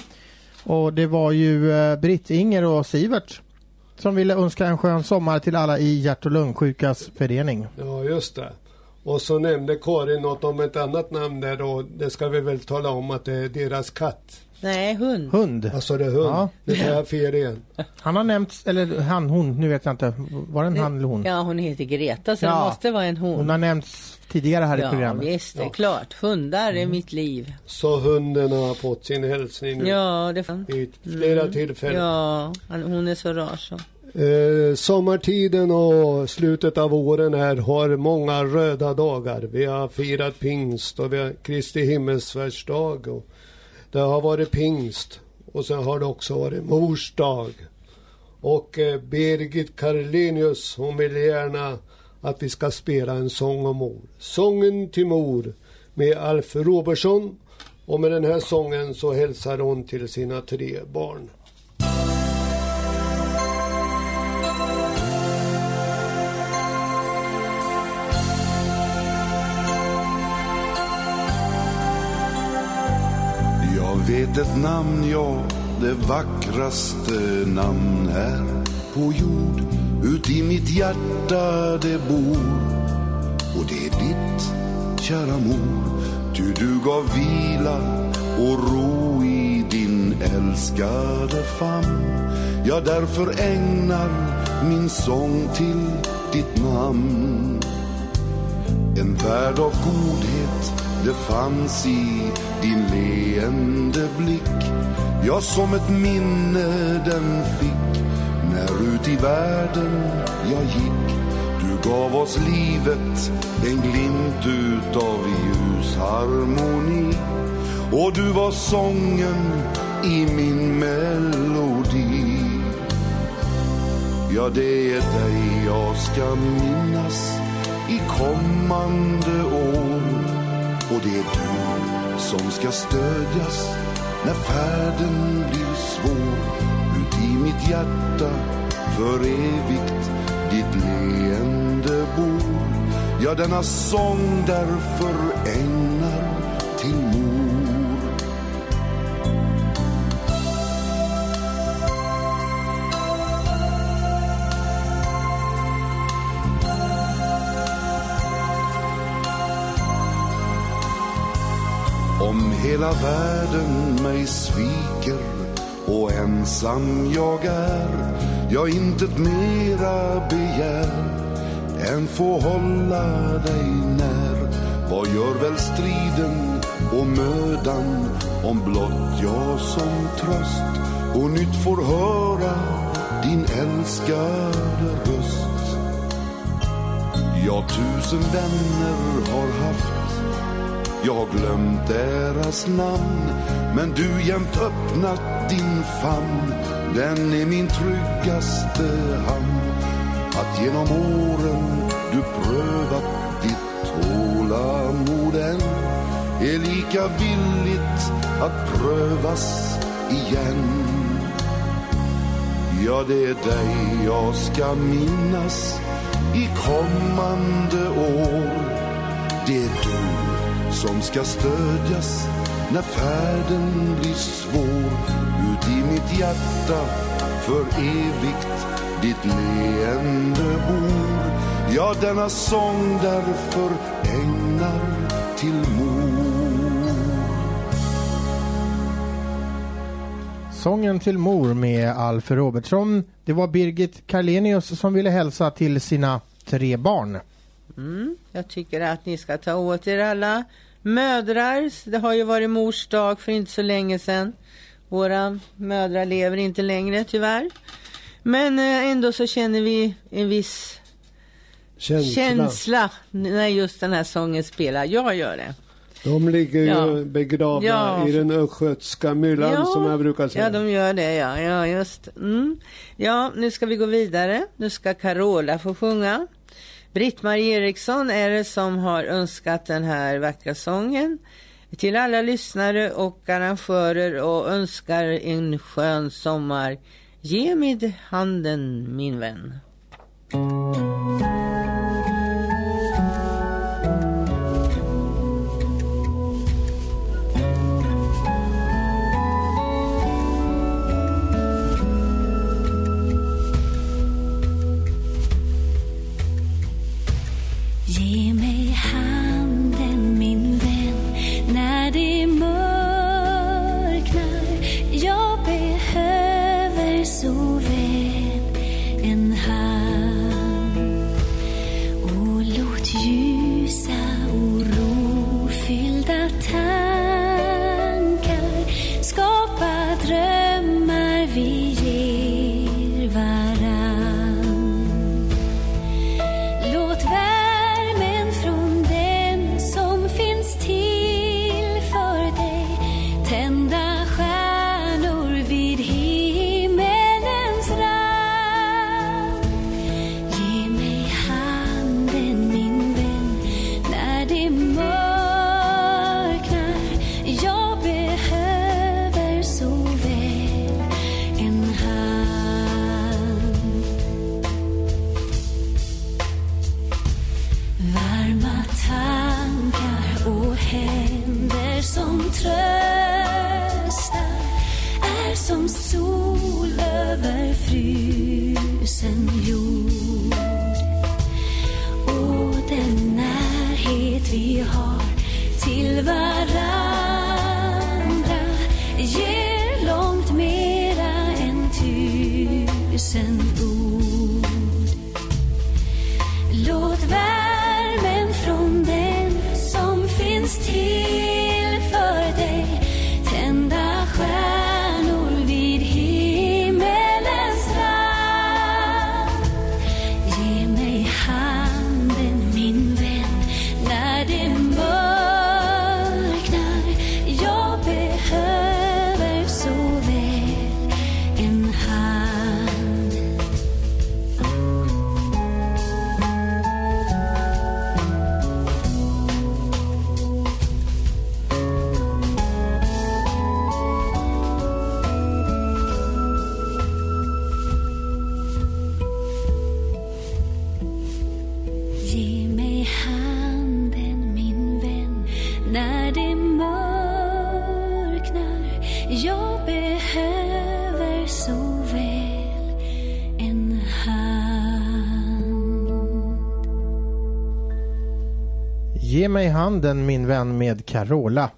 och det var ju eh, Britt-Inger och Sivert som ville önska en skön sommar till alla i Hjärt och lungsjukas förening. Ja, just det. Och så nämnde Karin något om ett annat namn där och det ska vi väl tala om att det är deras katt. Nej, hund. Hund. Alltså det är hund. Ja. Nu tar jag fel igen. Han har nämnts, eller han, hon, nu vet jag inte. Var det en han eller hon? Ja, hon heter Greta så Ja. det måste vara en hon. Hon har nämnts tidigare här i ja, programmet. visst, det är Ja. klart. Hundar Mm. är mitt liv. Så hunden har fått sin hälsning nu Ja, det fan. vid flera tillfällen. Ja, hon är så rar så. Eh, sommartiden och slutet av åren här har många röda dagar. Vi har firat pingst och vi har Kristi himmelsfärdsdag. Och det har varit pingst och sen har det också varit mors dag. Och eh, Birgit Karlenius hon vill gärna att vi ska spela en sång om mor. Sången till mor med Alf Robertsson. Och med den här sången så hälsar hon till sina tre barn. Vet ett namn, ja, det vackraste namn här på jord. Ut i mitt hjärta det bor. Och det är ditt, kära mor. Ty du gav vila och ro i din älskade famn. Jag därför ägnar min sång till ditt namn. En värld av godhet det fanns i din leende blick. Ja, som ett minne den fick. När ut i världen jag gick. Du gav oss livet, en glimt utav ljus harmoni. Och du var sången i min melodi. Ja, det är dig jag ska minnas i kommande år. Och det är du som ska stödjas när färden blir svår. Ut i mitt hjärta för evigt ditt leende bor. Ja, denna sång därför ägnar Om hela världen mig sviker och ensam jag är jag intet mera begär än få hålla dig när. Vad gör väl striden och mödan om blott jag som tröst och nytt får höra din älskade röst? Jag tusen vänner har haft jag har glömt deras namn Men du jämt öppnat din famn. Den är min tryggaste hamn Att genom åren du prövat ditt tålamod än Är lika villigt att prövas igen. Ja, det är dig jag ska minnas i kommande år. Det är du som ska stödjas när färden blir svår Ut i mitt hjärta för evigt ditt leende bor Ja, denna sång därför ägnar till mor Sången till mor med Alf Robertsson. Det var Birgit Karlenius som ville hälsa till sina tre barn. Mm, jag tycker att ni ska ta åt er alla mödrar. Det har ju varit mors dag för inte så länge sedan. Våra mödrar lever inte längre tyvärr. Men eh, ändå så känner vi en viss Känsla. känsla när just den här sången spelar. Jag gör det. De ligger ju Ja. begravda Ja. i den östgötska myllan som jag brukar säga. Ja, de gör det, ja. Ja, just. Mm. Ja, nu ska vi gå vidare. Nu ska Carola få sjunga. Britt-Marie Eriksson är det som har önskat den här vackra sången till alla lyssnare och arrangörer och önskar en skön sommar. Ge mig handen, min vän. Finns Handen min vän med Carola.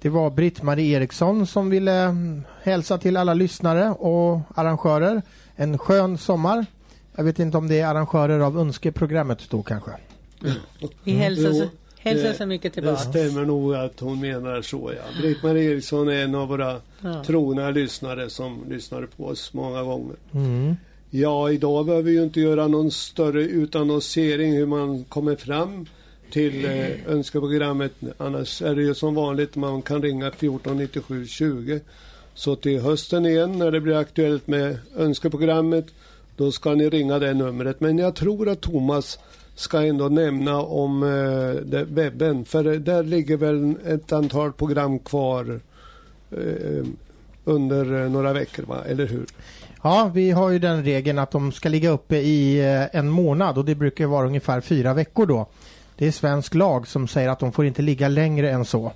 Det var Britt-Marie Eriksson som ville mm, hälsa till alla lyssnare och arrangörer. En skön sommar. Jag vet inte om det är arrangörer av önskeprogrammet då kanske. Vi hälsar, så, hälsar det- så mycket Det tillbaka. stämmer nog att hon menar så ja. Britt-Marie Eriksson är en av våra Ja. trogna lyssnare som lyssnar på oss många gånger. Mm. Ja, idag behöver vi ju inte göra någon större utannonsering hur man kommer fram till eh, önskeprogrammet. Annars är det ju som vanligt man kan ringa 1497 20. Så till hösten igen när det blir aktuellt med önskeprogrammet då ska ni ringa det numret. Men jag tror att Thomas ska ändå nämna om eh, det, webben för där ligger väl ett antal program kvar eh, under eh, några veckor, va? eller hur? Ja, vi har ju den regeln att de ska ligga uppe i eh, en månad och det brukar vara ungefär fyra veckor då. Det är svensk lag som säger att de får inte ligga längre än så.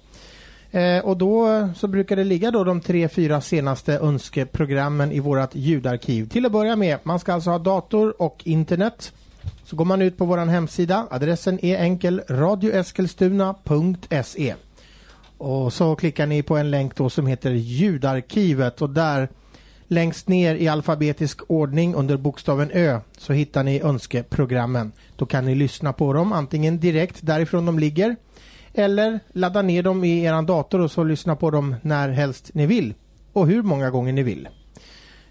Eh, och då så brukar det ligga då de tre, fyra senaste önskeprogrammen i vårt ljudarkiv. Till att börja med, man ska alltså ha dator och internet. Så går man ut på vår hemsida. Adressen är enkel, radioeskilstuna.se. Och så klickar ni på en länk då som heter ljudarkivet och där längst ner i alfabetisk ordning under bokstaven Ö så hittar ni önskeprogrammen. Då kan ni lyssna på dem antingen direkt därifrån de ligger eller ladda ner dem i er dator och så lyssna på dem när helst ni vill och hur många gånger ni vill.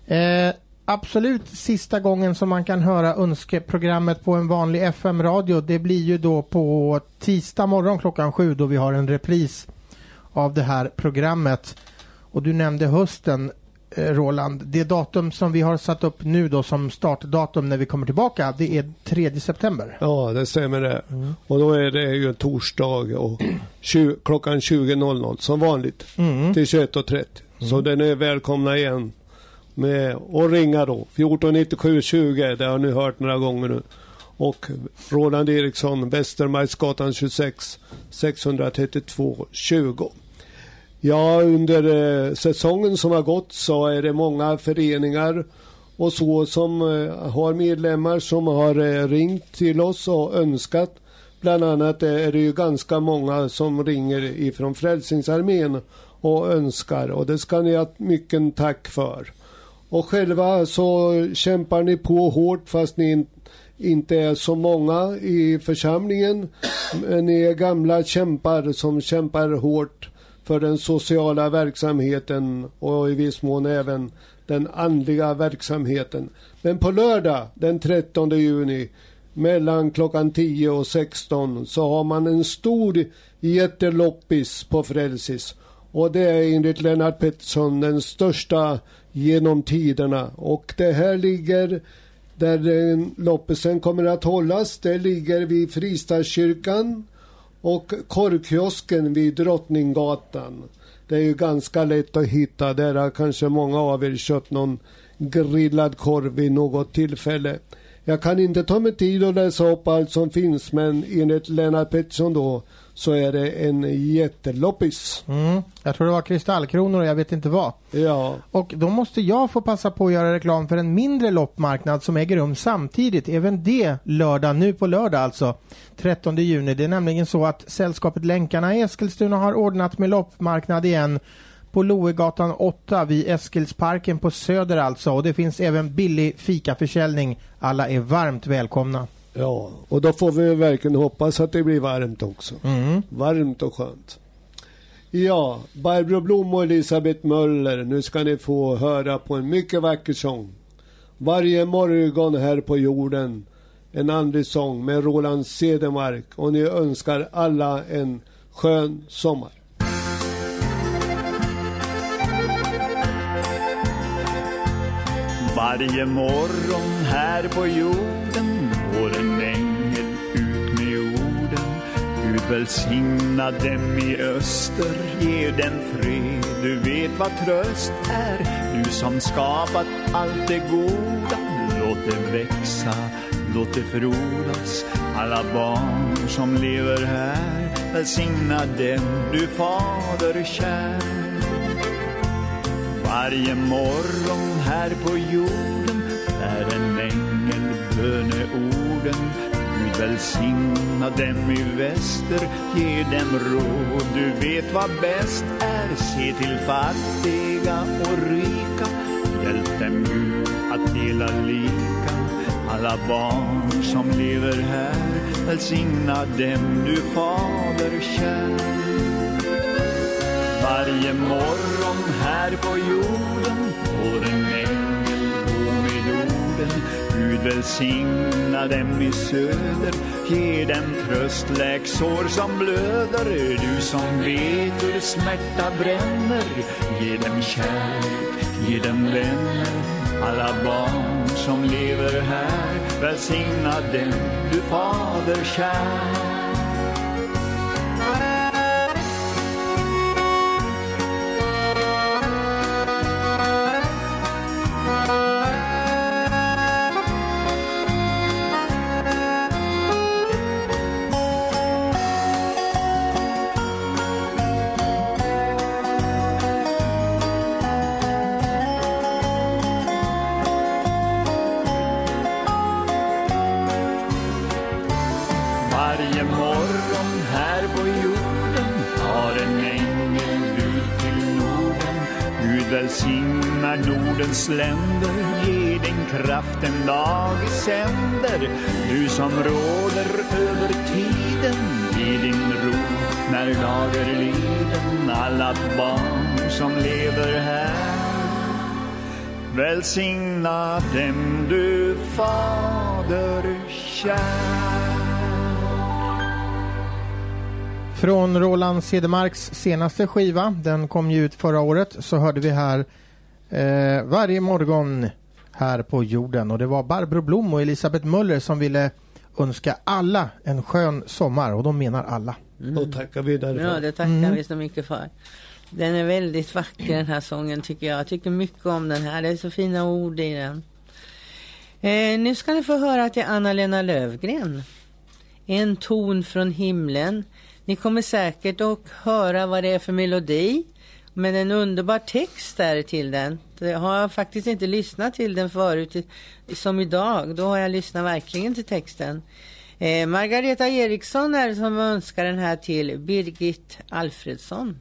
Eh, absolut sista gången som man kan höra önskeprogrammet på en vanlig FM-radio det blir ju då på tisdag morgon klockan sju då vi har en repris av det här programmet. Och du nämnde hösten Roland. Det datum som vi har satt upp nu då som startdatum när vi kommer tillbaka det är 3 september. Ja, det stämmer det. Och då är det ju en torsdag och 20, klockan 20.00 som vanligt Mm. till 21.30. Så den är välkomna igen med att ringa då. 1497 20, det har ni hört några gånger nu. Och Roland Eriksson, Västermajsgatan 26, 632 20. Ja, under eh, säsongen som har gått så är det många föreningar och så som eh, har medlemmar som har eh, ringt till oss och önskat. Bland annat är det ju ganska många som ringer ifrån Frälsningsarmén och önskar och det ska ni ha mycket tack för. Och själva så kämpar ni på hårt fast ni inte är så många i församlingen. Men ni är gamla kämpar som kämpar hårt för den sociala verksamheten och i viss mån även den andliga verksamheten. Men på lördag den 13 juni mellan klockan 10 och 16 så har man en stor jätteloppis på Frälsis. Och det är enligt Lennart Pettersson den största genom tiderna. Och det här ligger där eh, loppisen kommer att hållas. Det ligger vid Fristadskyrkan och korvkiosken vid Drottninggatan. Det är ju ganska lätt att hitta. Där har kanske många av er köpt någon grillad korv vid något tillfälle. Jag kan inte ta mig tid att läsa upp allt som finns men enligt Lennart Pettersson då så är det en jätteloppis. Mm. Jag tror det var kristallkronor och jag vet inte vad. Ja, Och då måste jag få passa på att göra reklam för en mindre loppmarknad som äger rum samtidigt. Även det lördag, nu på lördag alltså. 13 juni. Det är nämligen så att Sällskapet Länkarna i Eskilstuna har ordnat med loppmarknad igen på Loegatan 8 vid Eskilsparken på Söder alltså. Och det finns även billig fikaförsäljning. Alla är varmt välkomna. Ja. Och då får vi verkligen hoppas att det blir varmt också. Mm. Varmt och skönt. Ja, Barbro Blom och Elisabeth Möller, nu ska ni få höra på en mycket vacker sång. Varje morgon här på jorden, en andlig sång med Roland Cedermark och ni önskar alla en skön sommar. Varje morgon här på jorden går en ängel ut med orden. Gud välsigna dem i öster, ge dem fred. Du vet vad tröst är, du som skapat allt det goda. Låt det växa, låt det frodas. Alla barn som lever här Välsigna dem, du fader kär. Varje morgon här på jorden välsigna dem i väster, ge dem råd. Du vet vad bäst är, se till fattiga och rika. Hjälp dem Gud att dela lika. Alla barn som lever här, välsigna dem du fader kär. Varje morgon här på jorden får en ängel med Gud välsigna dem i söder, ge dem tröst, läk sår som blöder. Du som vet hur smärta bränner, ge dem kärlek, ge dem vänner. Alla barn som lever här, välsigna dem, du fader kär. Din kraft en dag i sänder. Du som råder över tiden, i din ro när dagar liden. Alla barn som lever här Välsigna dem du fader kär Från Roland Cedermarks senaste skiva, den kom ju ut förra året, så hörde vi här eh, varje morgon här på jorden. Och det var Barbro Blom och Elisabeth Möller som ville önska alla en skön sommar och de menar alla. Och tackar vi därför. Ja, det tackar Mm. vi så mycket för. Den är väldigt vacker den här sången tycker jag. Jag tycker mycket om den här. Det är så fina ord i den. Eh, nu ska ni få höra till Anna-Lena Lövgren. En ton från himlen. Ni kommer säkert att höra vad det är för melodi. Men en underbar text där till den. Det har jag faktiskt inte lyssnat till den förut som idag. Då har jag lyssnat verkligen till texten. Eh, Margareta Eriksson är det som önskar den här till Birgit Alfredsson.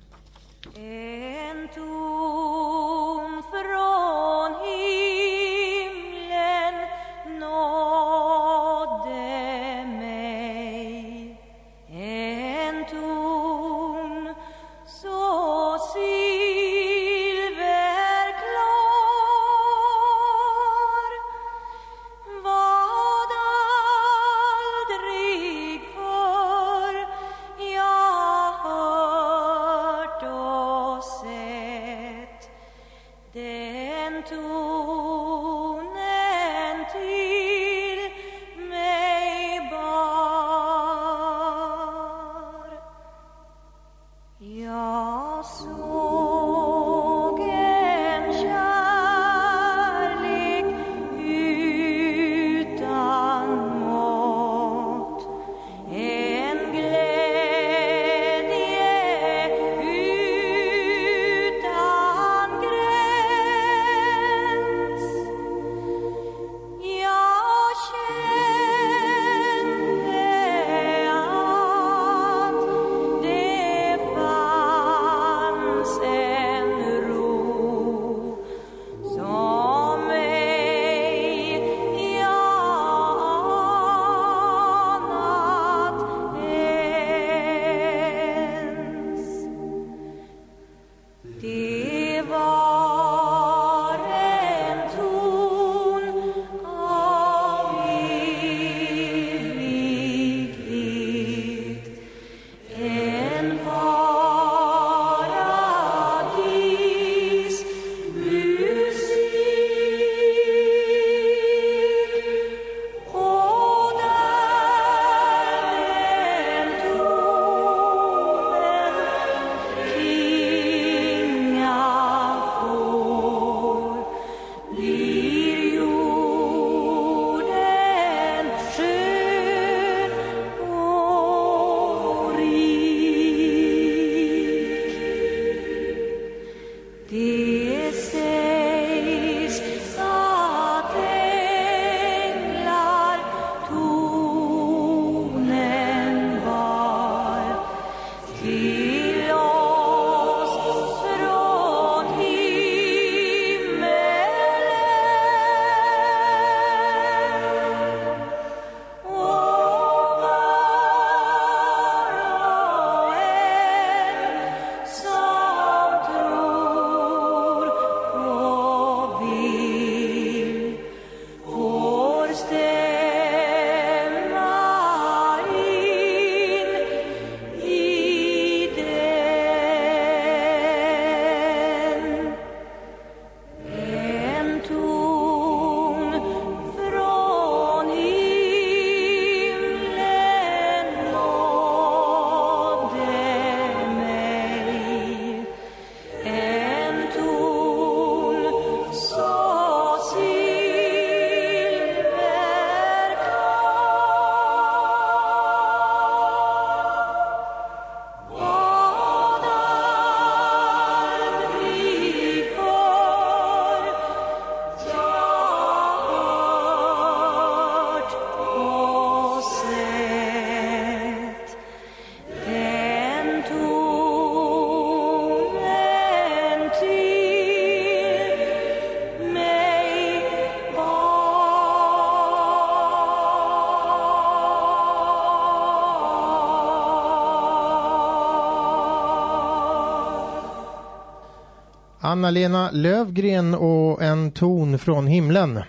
Anna-Lena Lövgren och en ton från himlen.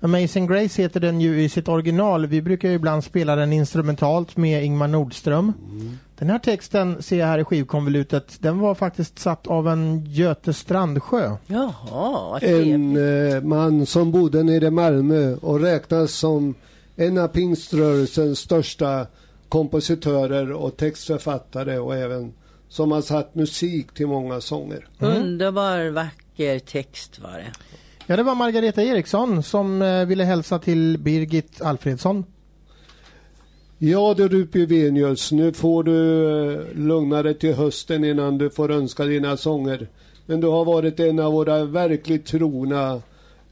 Amazing Grace heter den ju i sitt original. Vi brukar ju ibland spela den instrumentalt med Ingmar Nordström. Den här texten ser jag här i skivkonvolutet. Den var faktiskt satt av en Göte Strandsjö. Jaha. En eh, man som bodde nere i Malmö och räknas som en av pingströrelsens största kompositörer och textförfattare och även som har satt musik till många sånger. Underbar vacker text var det. Ja, det var Margareta Eriksson som eh, ville hälsa till Birgit Alfredsson. Ja du Rupi Venius, nu får du eh, lugna dig till hösten innan du får önska dina sånger. Men du har varit en av våra verkligt trogna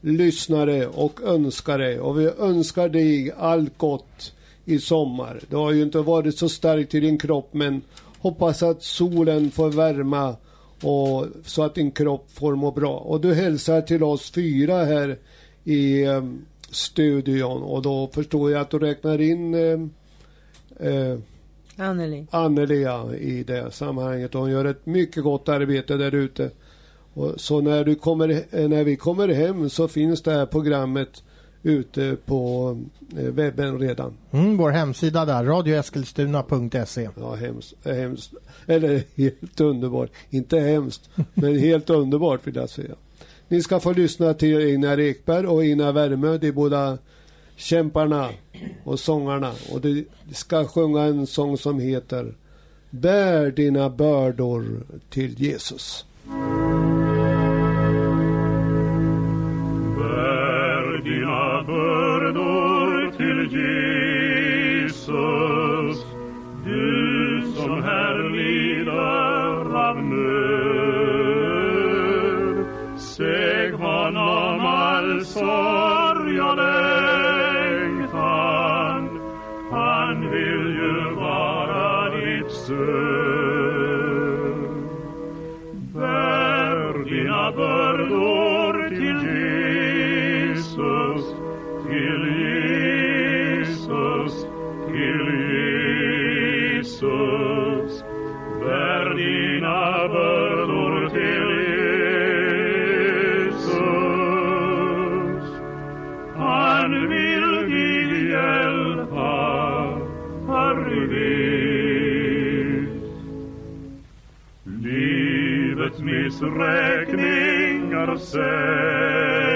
lyssnare och önskare och vi önskar dig allt gott i sommar. Det har ju inte varit så starkt i din kropp men hoppas att solen får värma och så att din kropp får må bra. Och du hälsar till oss fyra här i eh, studion och då förstår jag att du räknar in eh, eh, Anneli. Anneli ja, i det sammanhanget. Hon gör ett mycket gott arbete där ute. Så när, du kommer, eh, när vi kommer hem så finns det här programmet ute på eh, webben redan. Mm, vår hemsida där, radioeskilstuna.se. Ja, hemskt, hemskt. Eller helt underbart. Inte hemskt, men helt underbart vill jag säga. Ni ska få lyssna till Einar Ekberg och Ina Värmö, de båda kämparna och sångarna. Och de ska sjunga en sång som heter Bär dina bördor till Jesus. Säg honom all sorg och längtan. Han vill ju vara ditt stöd Livets missräkningar sägden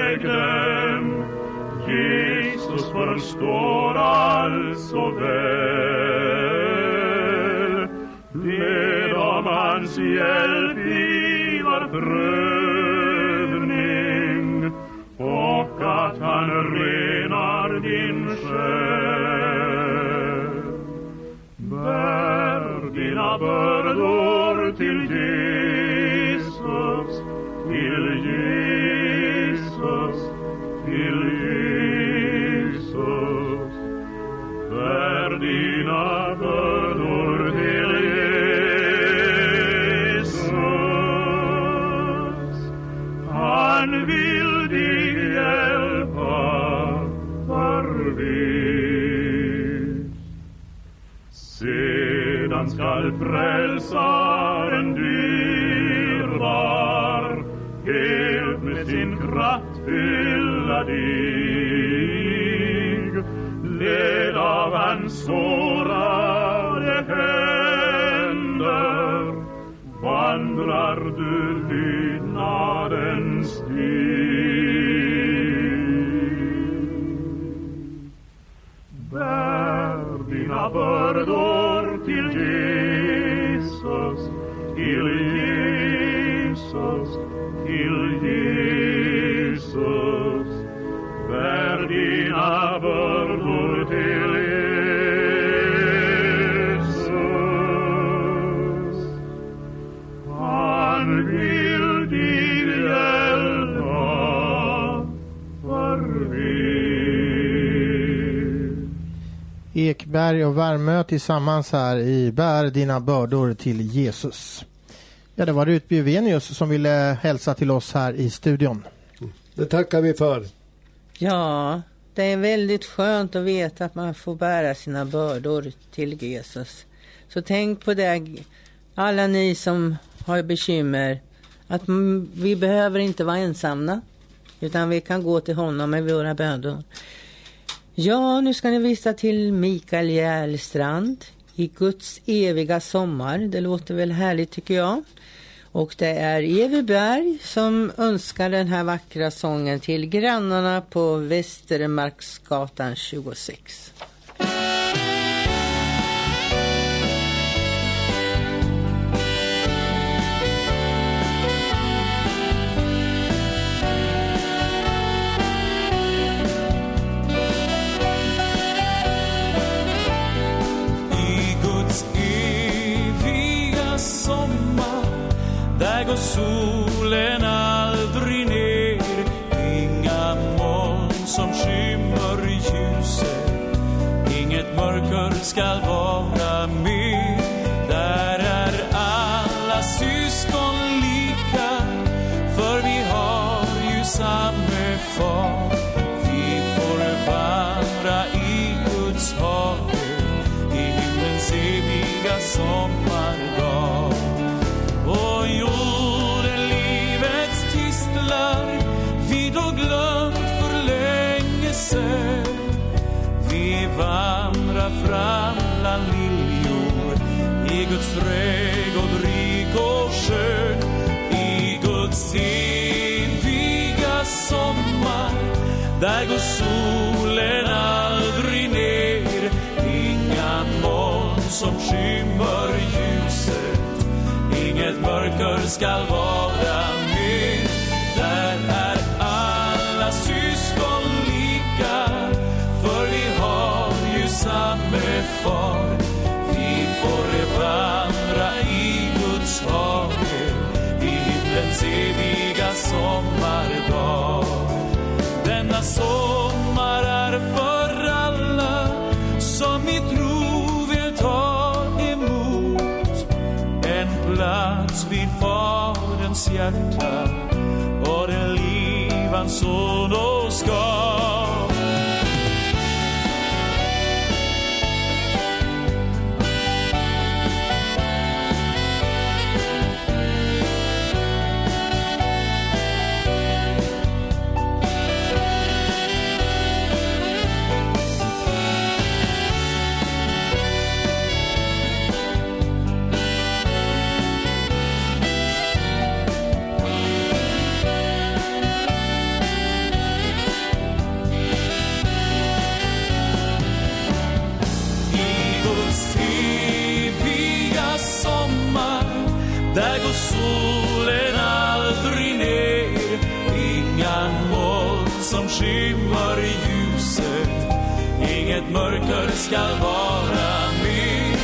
Jesus förstår allt så väl. Med om hans hjälp i var prövning och att han renar din själ. Bär dina bördor frälsaren dyrbar helt med sin kraft fylla dig. Led av hans son Ekberg och Värmö tillsammans här i Bär dina bördor till Jesus. Ja, det var Rut Bjuvenius som ville hälsa till oss här i studion. Det tackar vi för. Ja, det är väldigt skönt att veta att man får bära sina bördor till Jesus. Så tänk på det, alla ni som har bekymmer, Att mm, vi behöver inte vara ensamma. Utan vi kan gå till honom med våra böner. Ja, nu ska ni visa till Mikael Järlstrand i Guds eviga sommar. Det låter väl härligt tycker jag. Och det är Evi Berg som önskar den här vackra sången till grannarna på Västermarksgatan 26. Mörker eviga sommar, där går solen aldrig ner. Inga moln som skymmer ljuset, inget mörker skall vara med. Där är alla syskon lika, för vi har ju samme far. Vi får vandra i Guds hage, i himlens evighet sommardag. Denna sommar är för alla som i tro vill ta emot en plats vid Faderns hjärta och den liv han son och gav. Eviga sommar Där går solen aldrig ner. Inga moln som skymmer ljuset Inget mörker skall vara med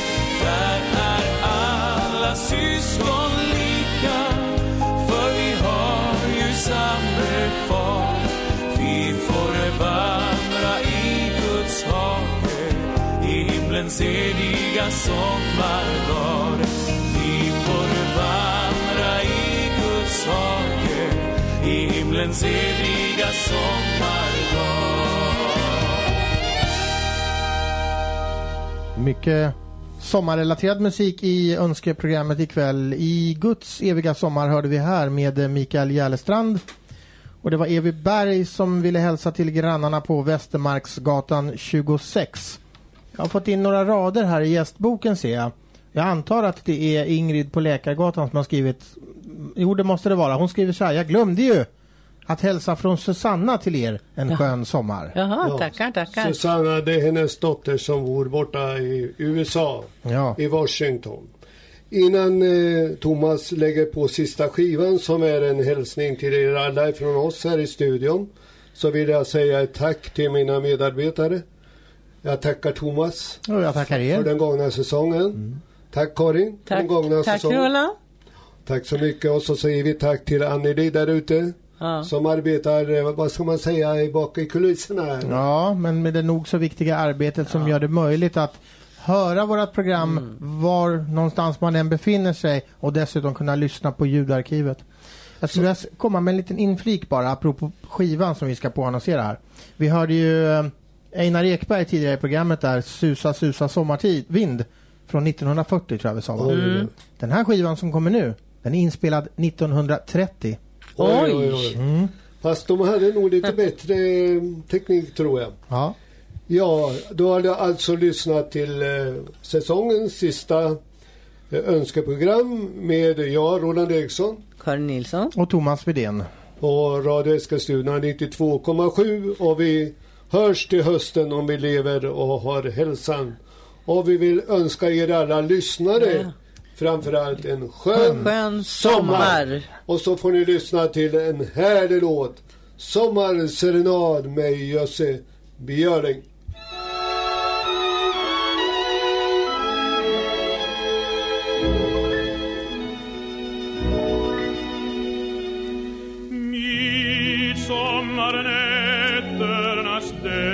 Där är alla syskon lika För vi har ju samme far. Vi får vandra i Guds hage i himlens eviga sommardagar. Vi får vandra i Guds hage i himlens eviga sommardag. Mycket sommarrelaterad musik i önskeprogrammet ikväll. I Guds eviga sommar hörde vi här med Mikael Järlestrand. Och det var Evi Berg som ville hälsa till grannarna på Västermarksgatan 26. Jag har fått in några rader här i gästboken ser jag. Jag antar att det är Ingrid på Läkargatan som har skrivit. Jo det måste det vara. Hon skriver så här. Jag glömde ju att hälsa från Susanna till er en skön sommar. Jaha, Ja. tackar, tackar. Susanna, det är hennes dotter som bor borta i USA, Ja. i Washington. Innan eh, Thomas lägger på sista skivan som är en hälsning till er alla från oss här i studion så vill jag säga ett tack till mina medarbetare. Jag tackar Thomas Och jag tackar för er. den gångna säsongen. Tack Karin för den Tack, gångna tack säsongen. Roland. Tack så mycket och så säger vi tack till Anneli där ute Ja. som arbetar, eh, vad ska man säga, i bak i kulisserna. här. Ja, men med det nog så viktiga arbetet som gör det möjligt att höra vårat program Mm. var någonstans man än befinner sig och dessutom kunna lyssna på ljudarkivet. Jag skulle vilja komma med en liten inflik bara apropå skivan som vi ska påannonsera här. Vi hörde ju eh, Einar Ekberg tidigare i programmet där, Susa Susa Sommartid, Vind från 1940 tror jag vi sa va? Oj. Mm. Den här skivan som kommer nu, Den är inspelad 1930. Oj, oj, oj. Mm. Fast de hade nog lite bättre eh, teknik tror jag. Ja. Ja, då har jag alltså lyssnat till eh, säsongens sista eh, önskeprogram med jag, Roland Eriksson. Karin Nilsson. Och Thomas Widén. Och Radio Eskilstuna 92,7 och vi hörs till hösten om vi lever och har hälsan. Och vi vill önska er alla lyssnare Ja. framförallt en skön, Skön sommar. Och så får ni lyssna till en härlig låt. Sommarserenad med Jösse Björling. Tuesday.